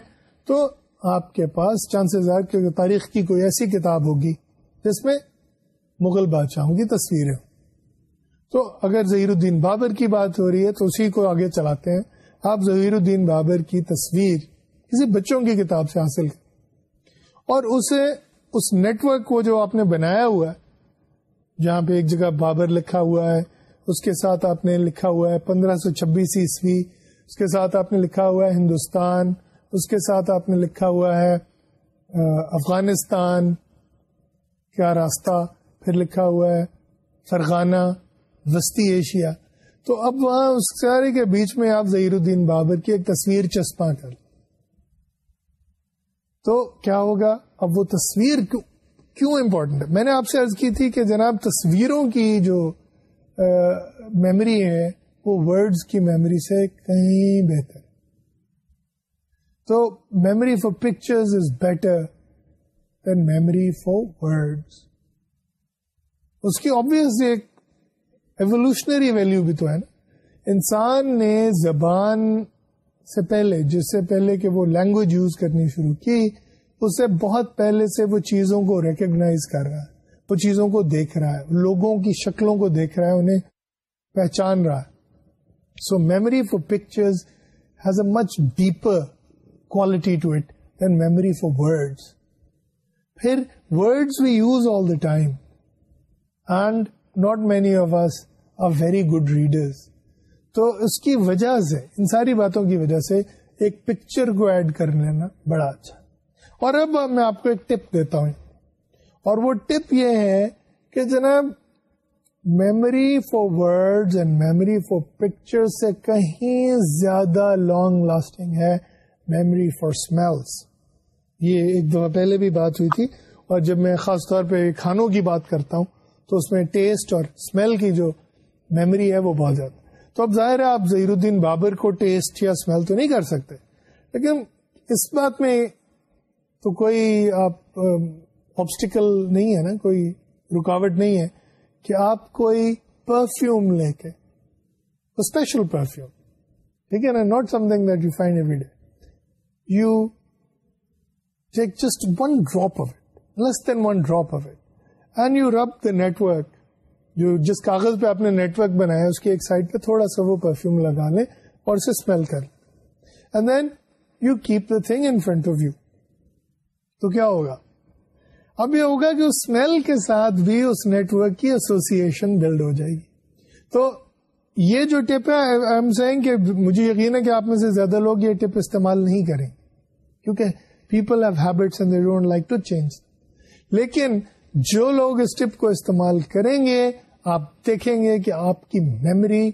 تو آپ کے پاس چانسز آر کہ تاریخ کی کوئی ایسی کتاب ہوگی جس میں مغل بادشاہوں کی تصویریں تو اگر ظہیر الدین بابر کی بات ہو رہی ہے تو اسی کو آگے چلاتے ہیں۔ آپ ظہیر الدین بابر کی تصویر کسی بچوں کی کتاب سے حاصل کریں۔ اور اسے اس نیٹ ورک کو جو آپ نے بنایا ہوا ہے، جہاں پہ ایک جگہ بابر لکھا ہوا ہے، اس کے ساتھ آپ نے لکھا ہوا ہے پندرہ سو چھبیس عیسوی، اس کے ساتھ آپ نے لکھا ہوا ہے ہندوستان، اس کے ساتھ آپ نے لکھا ہوا ہے افغانستان کیا راستہ پھر لکھا ہوا ہے؟ فرغانہ، وسطی ایشیا۔ تو اب وہاں اس سارے کے بیچ میں آپ ظہیر الدین بابر کی ایک تصویر چسپاں کر تو کیا ہوگا؟ اب وہ تصویر کیوں امپورٹنٹ ہے؟ میں نے آپ سے عرض کی تھی کہ جناب تصویروں کی جو میموری ہے، وہ ورڈز کی میموری سے کہیں بہتر تو memory for pictures is better than memory for words اس کی آبیس ایک ایولیوشنری ویلو بھی تو ہے نا انسان نے زبان سے پہلے جس سے پہلے کہ وہ لینگویج یوز کرنی شروع کی اس سے بہت پہلے سے وہ چیزوں کو ریکگنائز کر رہا ہے وہ چیزوں کو دیکھ رہا ہے لوگوں کی شکلوں کو دیکھ رہا ہے انہیں پہچان رہا ہے so memory for pictures has a much deeper quality to it than memory for words پھر words we use all the time and not many of us are very good readers تو اس کی وجہ سے، ان ساری باتوں کی وجہ سے ایک پکچر کو ایڈ کر لینا بڑا اچھا اور اب میں آپ کو ایک ٹپ دیتا ہوں۔ اور وہ ٹپ یہ ہے کہ جناب memory for word and memory for picture سے کہیں زیادہ لانگ لاسٹنگ ہے میموری فار اسمیلس یہ ایک دفعہ پہلے بھی بات ہوئی تھی اور جب میں خاص طور پہ کھانوں کی بات کرتا ہوں تو اس میں ٹیسٹ اور اسمیل کی جو میموری ہے وہ بہت زیادہ تو اب ظاہر ہے آپ ظہیر الدین بابر کو ٹیسٹ یا اسمیل تو نہیں کر سکتے۔ لیکن اس بات میں تو کوئی آپ آبسٹیکل نہیں ہے نا، کوئی رکاوٹ نہیں ہے کہ آپ کوئی پرفیوم لے کے اسپیشل پرفیوم ٹھیک ہے نا not something that you find every day you take just one drop of it less than one drop of it and you rub the network جو جس کاغذ پہ آپ نے نیٹ ورک بنایا اس کی ایک سائڈ پہ تھوڑا سا وہ پرفیوم لگا لیں اور اسے اسمیل کر and then you keep the thing in front of you تو کیا ہوگا؟ اب یہ ہوگا کہ اس اسمیل کے ساتھ بھی اس نیٹ ورک کی ایسوسیشن بلڈ ہو جائے گی۔ تو یہ جو ٹپ ہے کہ مجھے یقین ہے کہ آپ میں سے زیادہ لوگ یہ ٹپ استعمال نہیں کریں۔ کیونکہ people have habits and they don't like to change لیکن جو لوگ اس ٹپ کو استعمال کریں گے آپ دیکھیں گے کہ آپ کی memory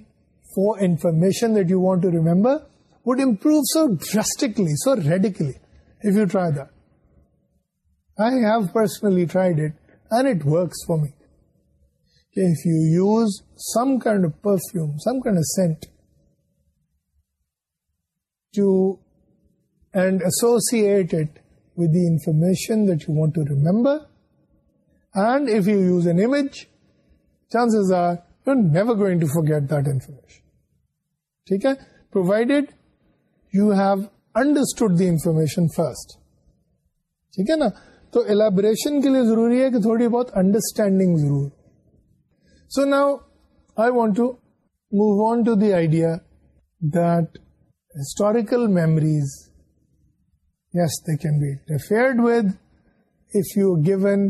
for information that you want to remember would improve so drastically so radically if you try that I have personally tried it and it works for me if you use some kind of perfume, some kind of scent to and associate it with the information that you want to remember, and if you use an image, chances are you're never going to forget that information. Okay? Provided you have understood the information first. ٹھیک ہے نا تو elaboration کے لیے ضروری ہے کہ تھوڑی بہت انڈرسٹینڈنگ ضرور so now I want to move on to the idea that historical memories yes they can be referred with if you given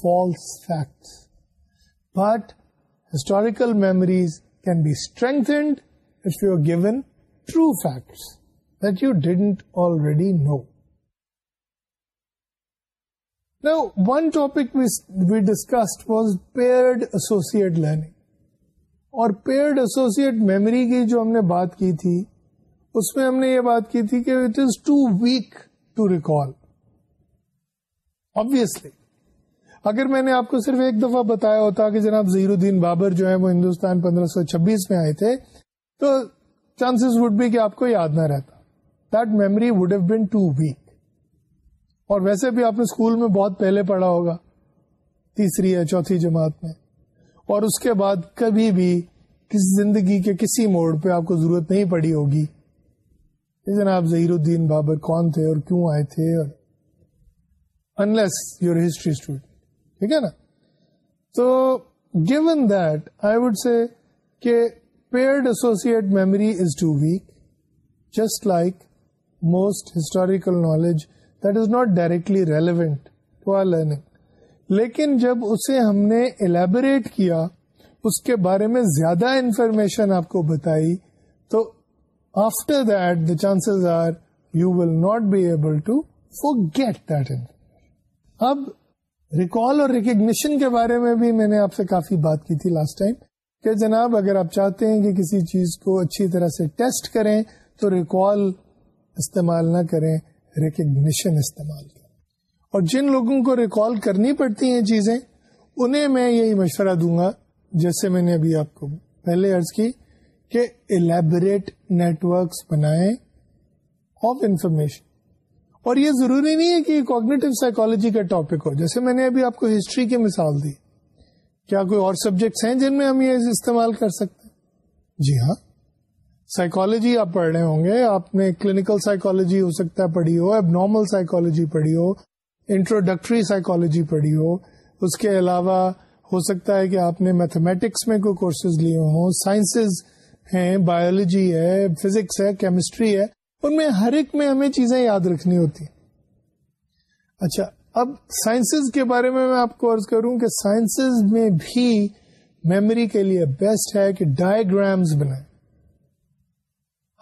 false facts. But historical memories can be strengthened if you are given true facts that you didn't already know. Now, one topic we, we discussed was paired associate learning. اور paired associate memory کی جو ہم نے بات کی تھی اس میں ہم نے یہ بات کی تھی کہ it is too weak to recall obviously اگر میں نے آپ کو صرف ایک دفعہ بتایا ہوتا کہ جناب زیر الدین بابر جو ہے وہ ہندوستان پندرہ سو چھبیس میں آئے تھے، تو چانسز وڈ بھی کہ آپ کو یاد نہ رہتا. That memory would have been too weak اور ویسے بھی آپ نے اسکول میں بہت پہلے پڑھا ہوگا، تیسری یا چوتھی جماعت میں. اور اس کے بعد کبھی بھی کسی زندگی کے کسی موڑ پہ آپ کو ضرورت نہیں پڑی ہوگی جناب ظہیر الدین بابر کون تھے اور کیوں آئے تھے اور انلیس یور ہسٹری اسٹوڈنٹ ٹھیک ہے نا؟ تو given that I would say کہ paired associate memory is too weak just like most historical knowledge that is not directly relevant to our learning لیکن جب اسے ہم نے الیبوریٹ کیا، اس کے بارے میں زیادہ انفارمیشن آپ کو بتائی، تو after that the chances are you will not be able to forget that information اب ریکال اور ریکگنیشن کے بارے میں بھی میں نے آپ سے کافی بات کی تھی لاسٹ ٹائم کہ جناب اگر آپ چاہتے ہیں کہ کسی چیز کو اچھی طرح سے ٹیسٹ کریں تو ریکال استعمال نہ کریں ریکگنیشن استعمال کریں۔ اور جن لوگوں کو ریکال کرنی پڑتی ہیں چیزیں، انہیں میں یہی مشورہ دوں گا جیسے میں نے ابھی آپ کو پہلے ارض کی کہ الیبریٹ نیٹورکس بنائیں آف انفارمیشن اور یہ ضروری نہیں ہے کہ کوگنیٹو سائیکولوجی کا ٹاپک ہو. جیسے میں نے ابھی آپ کو ہسٹری کی مثال دی. کیا کوئی اور سبجیکٹس ہیں جن میں ہم یہ استعمال کر سکتے ہیں؟ جی ہاں. سائیکولوجی آپ پڑھ رہے ہوں گے. آپ نے کلینکل سائیکولوجی ہو سکتا ہے پڑھی ہو اب نارمل سائیکولوجی پڑھی ہو انٹروڈکٹری سائیکولوجی پڑھی ہو. اس کے علاوہ ہو سکتا ہے کہ آپ نے میتھمیٹکس میں کوئی کورسز لیے ہوں سائنسز ہیں بایولوجی ہے فزکس ہے کیمسٹری ہے، ان میں ہر ایک میں ہمیں چیزیں یاد رکھنی ہوتی اچھا اب سائنسز کے بارے میں میں آپ کو عرض کروں کہ سائنسز میں بھی میموری کے لیے بیسٹ ہے کہ ڈائگرامز بنائیں۔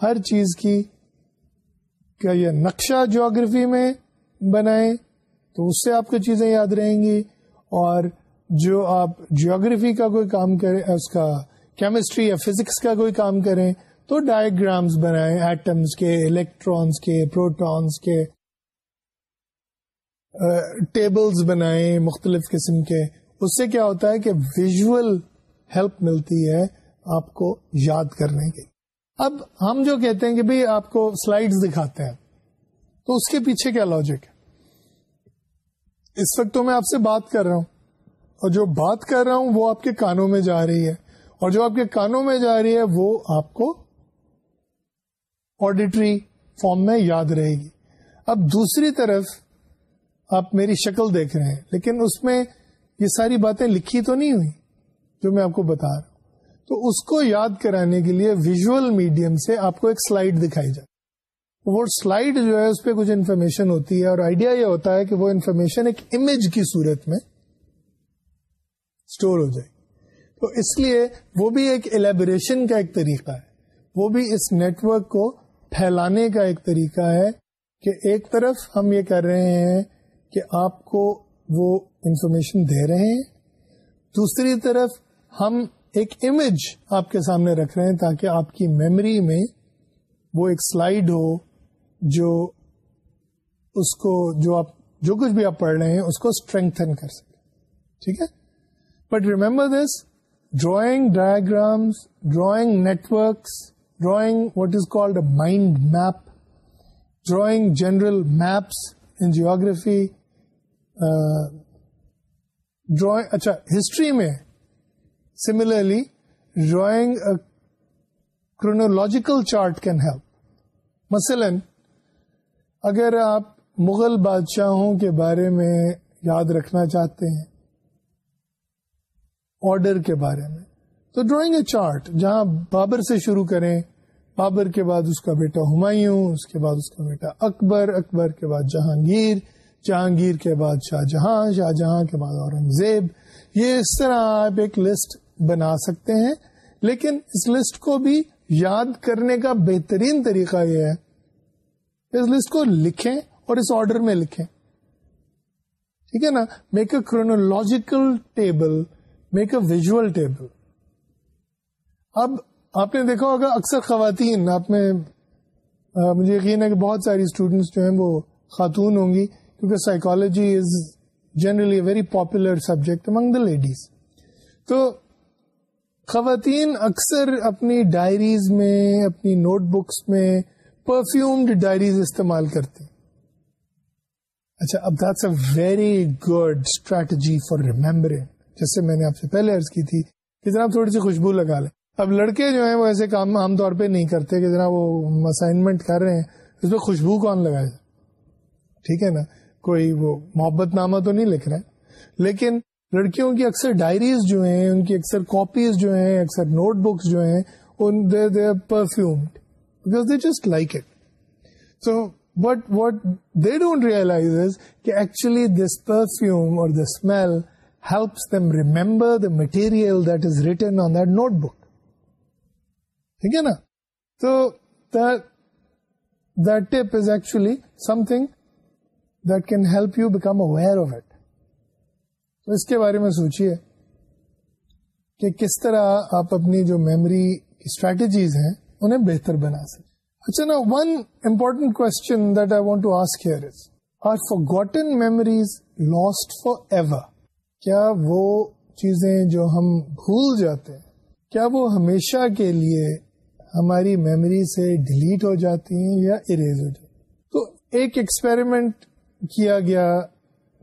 ہر چیز کی کیا یہ نقشہ جیوگرفی میں بنائیں تو اس سے آپ کو چیزیں یاد رہیں گی اور جو آپ جیوگرفی کا کوئی کام کریں، اس کا کیمسٹری یا فزکس کا کوئی کام کریں تو ڈائگرامس بنائے ایٹمس کے الیکٹرانس کے پروٹونس کے ٹیبلز بنائے مختلف قسم کے۔ اس سے کیا ہوتا ہے کہ ویژل ہیلپ ملتی ہے آپ کو یاد کرنے کی۔ اب ہم جو کہتے ہیں کہ بھئی آپ کو سلائڈز دکھاتے ہیں، تو اس کے پیچھے کیا لاجک ہے؟ اس وقت تو میں آپ سے بات کر رہا ہوں، اور جو بات کر رہا ہوں وہ آپ کے کانوں میں جا رہی ہے۔ اور جو آپ کے کانوں میں جا رہی ہے وہ آپ کو آڈیٹری فارم میں یاد رہے گی۔ اب دوسری طرف آپ میری شکل دیکھ رہے ہیں، لیکن اس میں یہ ساری باتیں لکھی تو نہیں ہوئی جو میں آپ کو بتا رہا ہوں۔ تو اس کو یاد کرانے کے لیے ویژل میڈیم سے آپ کو ایک سلائڈ دکھائی جائے وہ سلائڈ جو ہے، اس پہ کچھ انفارمیشن ہوتی ہے اور آئیڈیا یہ ہوتا ہے کہ وہ انفارمیشن ایک امیج کی صورت میں اسٹور ہو جائے۔ تو اس لیے وہ بھی ایک ایلیبریشن کا ایک طریقہ ہے۔ وہ بھی اس نیٹورک کو پھیلانے کا ایک طریقہ ہے کہ ایک طرف ہم یہ کر رہے ہیں کہ آپ کو وہ انفارمیشن دے رہے ہیں۔ دوسری طرف ہم ایک امیج آپ کے سامنے رکھ رہے ہیں تاکہ آپ کی میموری میں وہ ایک سلائڈ ہو جو اس کو جو آپ جو کچھ بھی آپ پڑھ رہے ہیں، اس کو اسٹرینگن کر سکے۔ ٹھیک ہے؟ But remember this drawing diagrams drawing networks drawing what is called a mind map drawing general maps in geography اچھا ہسٹری میں similarly drawing chronological chart can help مثلاً اگر آپ مغل بادشاہوں کے بارے میں یاد رکھنا چاہتے ہیں آرڈر کے بارے میں۔ تو ڈرائنگ اے چارٹ جہاں بابر سے شروع کریں، بابر کے بعد اس کا بیٹا ہمایوں، اس کے بعد اس کا بیٹا اکبر اکبر کے بعد جہانگیر جہانگیر کے بعد شاہ جہاں شاہ جہاں کے بعد اورنگزیب۔ یہ اس طرح آپ ایک لسٹ بنا سکتے ہیں، لیکن اس لسٹ کو بھی یاد کرنے کا بہترین طریقہ یہ ہے۔ اس لسٹ کو لکھیں اور اس آرڈر میں لکھیں۔ ٹھیک ہے نا؟ Make a chronological table make a visual table. اب آپ نے دیکھا ہوگا اکثر خواتین، آپ میں مجھے یقین ہے کہ بہت ساری اسٹوڈینٹس جو ہیں وہ خاتون ہوں گی، کیونکہ psychology is generally very popular subject among the ladies تو خواتین اکثر اپنی ڈائریز میں، اپنی نوٹ بکس میں پرفیومڈ ڈائریز استعمال کرتی۔ اچھا اب that's a very good strategy for remembering جیسے میں نے آپ سے پہلے ارض کی تھی کہ جناب تھوڑی سی خوشبو لگا لیں۔ اب لڑکے جو ہیں وہ ایسے کام عام طور پہ نہیں کرتے کہ جناب وہ اسائنمنٹ کر رہے ہیں۔ اس پہ خوشبو کون لگائے؟ ٹھیک ہے نا؟ کوئی وہ محبت نامہ تو نہیں لکھ رہا ہے لیکن لڑکیوں کی اکثر ڈائریز جو ہیں، ان کی اکثر کاپیز جو ہیں، اکثر نوٹ بکس جو ہیں perfumed because they just like it so but what they don't realise کہ ایکچولی دس پرفیوم اور the smell helps them remember the material that is written on that notebook ٹھیک ہے نا تو tip is actually something that can help you become aware of it تو اس کے بارے میں سوچیے کہ کس طرح آپ اپنی جو میموری اسٹریٹجیز ہیں انہیں بہتر بنا سکیں اچھا نا one important question that I want to ask here is are forgotten memories lost forever کیا وہ چیزیں جو ہم بھول جاتے ہیں، کیا وہ ہمیشہ کے لیے ہماری میموری سے ڈیلیٹ ہو جاتی ہیں یا اریز ہو جاتی تو ایک ایکسپیریمنٹ کیا گیا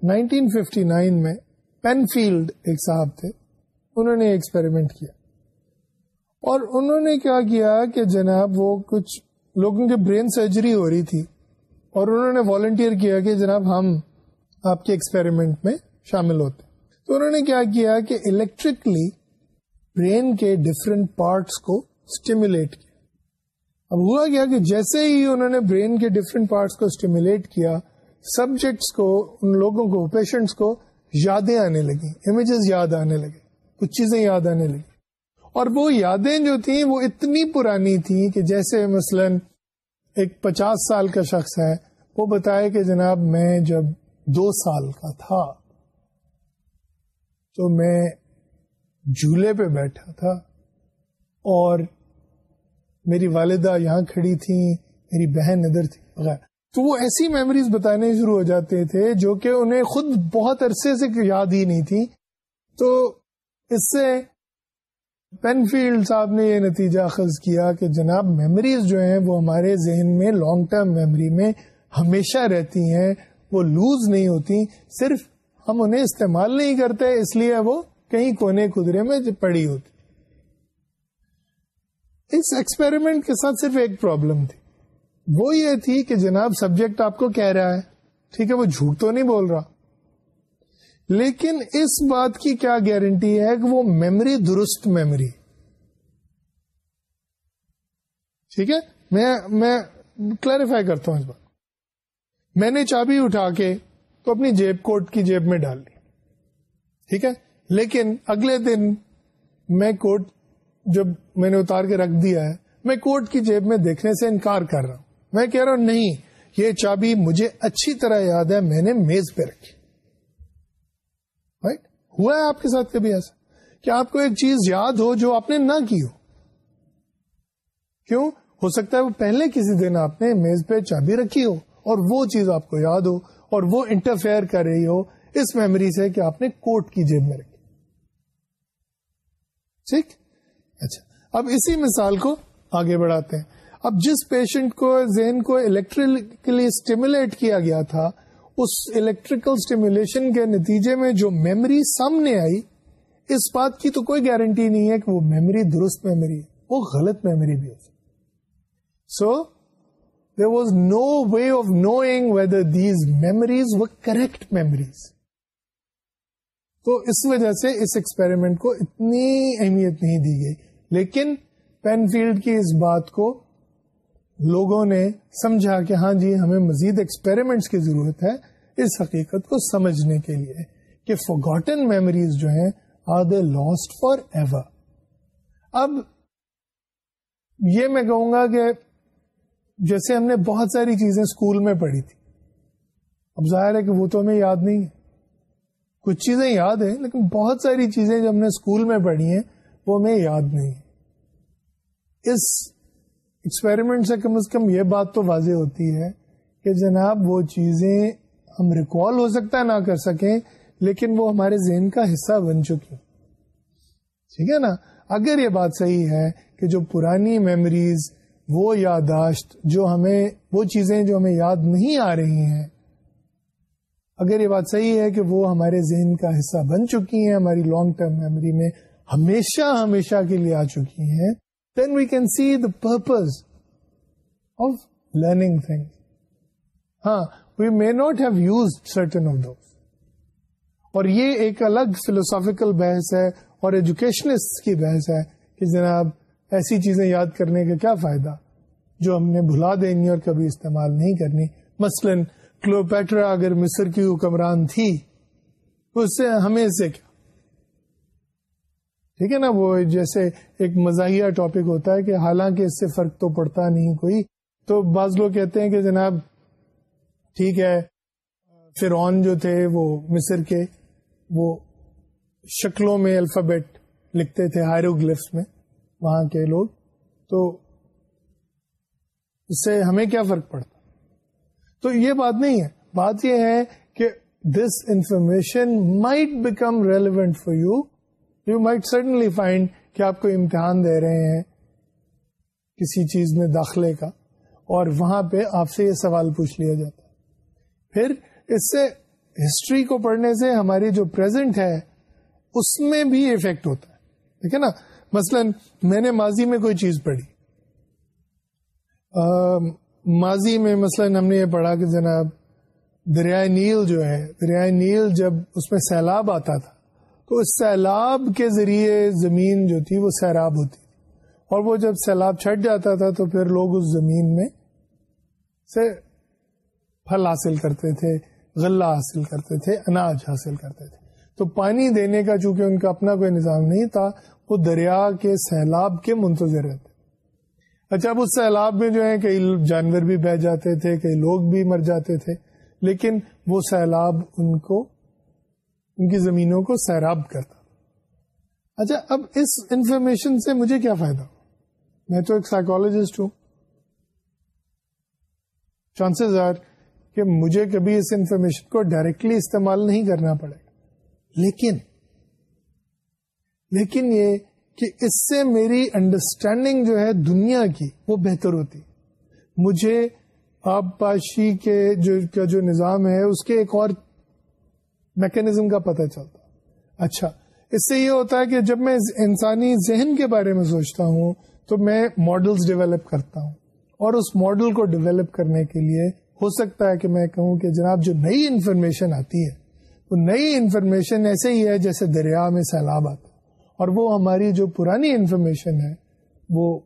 1959 میں پین فیلڈ ایک صاحب تھے، انہوں نے ایکسپیریمنٹ کیا۔ اور انہوں نے کیا کیا کہ جناب وہ کچھ لوگوں کے برین سرجری ہو رہی تھی، اور انہوں نے والنٹیئر کیا کہ جناب ہم آپ کے ایکسپیریمنٹ میں شامل ہوتے۔ تو انہوں نے کیا کیا کہ الیکٹرکلی برین کے ڈفرینٹ پارٹس کو اسٹیمولیٹ کیا۔ اب ہوا کیا کہ جیسے ہی انہوں نے برین کے ڈفرینٹ پارٹس کو اسٹیمولیٹ کیا سبجیکٹس کو، ان لوگوں کو پیشنٹس کو یادیں آنے لگی امیجز یاد آنے لگے، کچھ چیزیں یاد آنے لگی اور وہ یادیں جو تھیں، وہ اتنی پرانی تھیں کہ جیسے مثلا ایک پچاس سال کا شخص ہے، وہ بتائے کہ جناب میں جب دو سال کا تھا تو میں جھولے پہ بیٹھا تھا اور میری والدہ یہاں کھڑی تھی میری بہن ادھر تھی، وغیرہ۔ تو وہ ایسی میموریز بتانے شروع ہو جاتے تھے جو کہ انہیں خود بہت عرصے سے یاد ہی نہیں تھی۔ تو اس سے پین فیلڈ صاحب نے یہ نتیجہ اخذ کیا کہ جناب میموریز جو ہیں وہ ہمارے ذہن میں لانگ ٹرم میموری میں ہمیشہ رہتی ہیں، وہ لوز نہیں ہوتی، صرف ہم انہیں استعمال نہیں کرتے، اس لیے وہ کہیں کونے کدرے میں پڑی ہوتی۔ اس ایکسپیریمنٹ کے ساتھ صرف ایک پرابلم تھی۔ وہ یہ تھی کہ جناب سبجیکٹ آپ کو کہہ رہا ہے۔ ٹھیک ہے، وہ جھوٹ تو نہیں بول رہا۔ لیکن اس بات کی کیا گارنٹی ہے کہ وہ میموری درست میموری ٹھیک ہے، میں میں کلیریفائی کرتا ہوں اس بات۔ میں نے چابی اٹھا کے تو اپنی جیب کوٹ کی جیب میں ڈال لی ٹھیک ہے؟ لیکن اگلے دن میں کوٹ جب میں نے اتار کے رکھ دیا ہے، میں کوٹ کی جیب میں دیکھنے سے انکار کر رہا ہوں۔ میں کہہ رہا ہوں، نہیں، یہ چابی مجھے اچھی طرح یاد ہے، میں نے میز پہ رکھی۔ رائٹ ہوا ہے آپ کے ساتھ کبھی ایسا؟ کہ آپ کو ایک چیز یاد ہو جو آپ نے نہ کی ہو؟ کیوں؟ ہو سکتا ہے وہ پہلے کسی دن آپ نے میز پہ چابی رکھی ہو اور وہ چیز آپ کو یاد ہو اور وہ انٹرفیئر کر رہی ہو اس میموری سے کہ آپ نے کوٹ کی جیب میں رکھی۔ ٹھیک؟ اچھا۔ اب اسی مثال کو آگے بڑھاتے ہیں۔ اب جس پیشنٹ کو ذہن کو الیکٹریکلی اسٹیمولیٹ کیا گیا تھا، اس الیکٹریکل اسٹیمولیشن کے نتیجے میں جو میموری سامنے آئی، اس بات کی تو کوئی گارنٹی نہیں ہے کہ وہ میموری درست میموری ہے، وہ غلط میموری بھی ہو سکتی so there was no way of knowing whether these memories were correct memories تو اس وجہ سے اس ایکسپیریمنٹ کو اتنی اہمیت نہیں دی گئی۔ لیکن پین فیلڈ کی اس بات کو لوگوں نے سمجھا کہ ہاں جی ہمیں مزید ایکسپیریمنٹس کی ضرورت ہے اس حقیقت کو سمجھنے کے لیے کہ فوگوٹن میموریز جو ہیں are they lost forever اب یہ میں کہوں گا کہ جیسے ہم نے بہت ساری چیزیں اسکول میں پڑھی تھی۔ اب ظاہر ہے کہ وہ تو ہمیں یاد نہیں ہے۔ کچھ چیزیں یاد ہیں، لیکن بہت ساری چیزیں جو ہم نے اسکول میں پڑھی ہیں، وہ ہمیں یاد نہیں ہے اس ایکسپیریمنٹ سے کم از کم یہ بات تو واضح ہوتی ہے کہ جناب وہ چیزیں ہم ریکال ہو سکتا ہے نہ کر سکیں، لیکن وہ ہمارے ذہن کا حصہ بن چکی ٹھیک ہے نا؟ اگر یہ بات صحیح ہے کہ جو پرانی میموریز وہ یاداشت جو ہمیں، وہ چیزیں جو ہمیں یاد نہیں آ رہی ہیں۔ اگر یہ بات صحیح ہے کہ وہ ہمارے ذہن کا حصہ بن چکی ہیں، ہماری لانگ ٹرم میموری میں ہمیشہ ہمیشہ کے لیے آ چکی ہیں then we can see the purpose of learning thing ہاں we may not have use certain of those اور یہ ایک الگ فلوسافیکل بحث ہے اور ایجوکیشنسٹ کی بحث ہے کہ جناب ایسی چیزیں یاد کرنے کا کیا فائدہ جو ہم نے بھلا دینی اور کبھی استعمال نہیں کرنی؟ مثلا کلوپیٹرا اگر مصر کی حکمران تھی، اس سے ہمیں سے کیا؟ ٹھیک ہے نا، وہ جیسے ایک مزاحیہ ٹاپک ہوتا ہے کہ حالانکہ اس سے فرق تو پڑتا نہیں کوئی، تو بعض لوگ کہتے ہیں کہ جناب ٹھیک ہے، فرعون جو تھے وہ مصر کے، وہ شکلوں میں الفابیٹ لکھتے تھے ہائروگلفس میں۔ وہاں کے لوگ، تو اس سے ہمیں کیا فرق پڑتا؟ تو یہ بات نہیں ہے۔ بات یہ ہے کہ this information might become relevant for you you might suddenly find کہ آپ کو امتحان دے رہے ہیں کسی چیز میں داخلے کا، اور وہاں پہ آپ سے یہ سوال پوچھ لیا جاتا ہے۔ پھر اس سے ہسٹری کو پڑھنے سے ہماری جو پرزینٹ ہے، اس میں بھی افیکٹ ہوتا ہے۔ ٹھیک ہے نا مثلا میں نے ماضی میں کوئی چیز پڑھی۔ ماضی میں مثلا ہم نے یہ پڑھا کہ جناب، دریائے نیل جو ہے دریائے نیل جب اس میں سیلاب آتا تھا، تو اس سیلاب کے ذریعے زمین جو تھی وہ سیراب ہوتی اور وہ جب سیلاب چھٹ جاتا تھا تو پھر لوگ اس زمین میں سے پھل حاصل کرتے تھے، غلہ حاصل کرتے تھے، اناج حاصل کرتے تھے۔ تو پانی دینے کا چونکہ ان کا اپنا کوئی نظام نہیں تھا وہ دریا کے سیلاب کے منتظر رہتے اچھا اب اس سیلاب میں جو ہے کئی جانور بھی بہ جاتے تھے، کئی لوگ بھی مر جاتے تھے، لیکن وہ سیلاب ان کو، ان کی زمینوں کو سیراب کرتا اچھا اب اس انفارمیشن سے مجھے کیا فائدہ؟ ہو میں تو ایک سائیکولوجسٹ ہوں۔ چانسز آر کہ مجھے کبھی اس انفارمیشن کو ڈائریکٹلی استعمال نہیں کرنا پڑے۔ گا لیکن لیکن یہ کہ اس سے میری انڈرسٹینڈنگ جو ہے دنیا کی وہ بہتر ہوتی۔ مجھے آب پاشی کے جو کا جو نظام ہے، اس کے ایک اور میکنزم کا پتہ چلتا۔ اچھا اس سے یہ ہوتا ہے کہ جب میں انسانی ذہن کے بارے میں سوچتا ہوں، تو میں ماڈلس ڈیولپ کرتا ہوں۔ اور اس ماڈل کو ڈیولپ کرنے کے لیے ہو سکتا ہے کہ میں کہوں کہ جناب، جو نئی انفارمیشن آتی ہے، وہ نئی انفارمیشن ایسے ہی ہے جیسے دریا میں سیلاب آتا ہے۔ اور وہ ہماری جو پرانی انفارمیشن ہے، وہ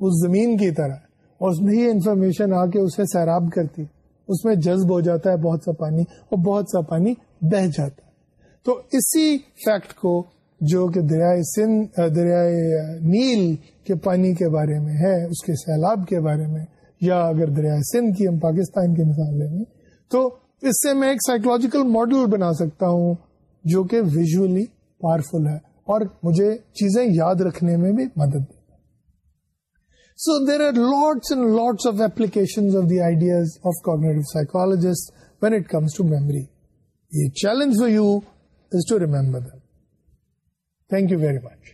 اس زمین کی طرح ہے۔ اور اس نئی انفارمیشن آ کے اسے سیراب کرتی، اس میں جذب ہو جاتا ہے، بہت سا پانی اور بہت سا پانی بہ جاتا ہے۔ تو اسی فیکٹ کو جو کہ دریائے سندھ، دریائے نیل کے پانی کے بارے میں ہے، اس کے سیلاب کے بارے میں، یا اگر دریائے سندھ کی ہم پاکستان کی مثال لیں گے، تو اس سے میں ایک سائیکولوجیکل ماڈل بنا سکتا ہوں جو کہ ویژلی پاورفل ہے۔ اور مجھے چیزیں یاد رکھنے میں بھی مدد دی so there are lots and lots of application of the ideas of cognitive psychologist when it comes to memory یہ challenge for you is to remember them thank you very much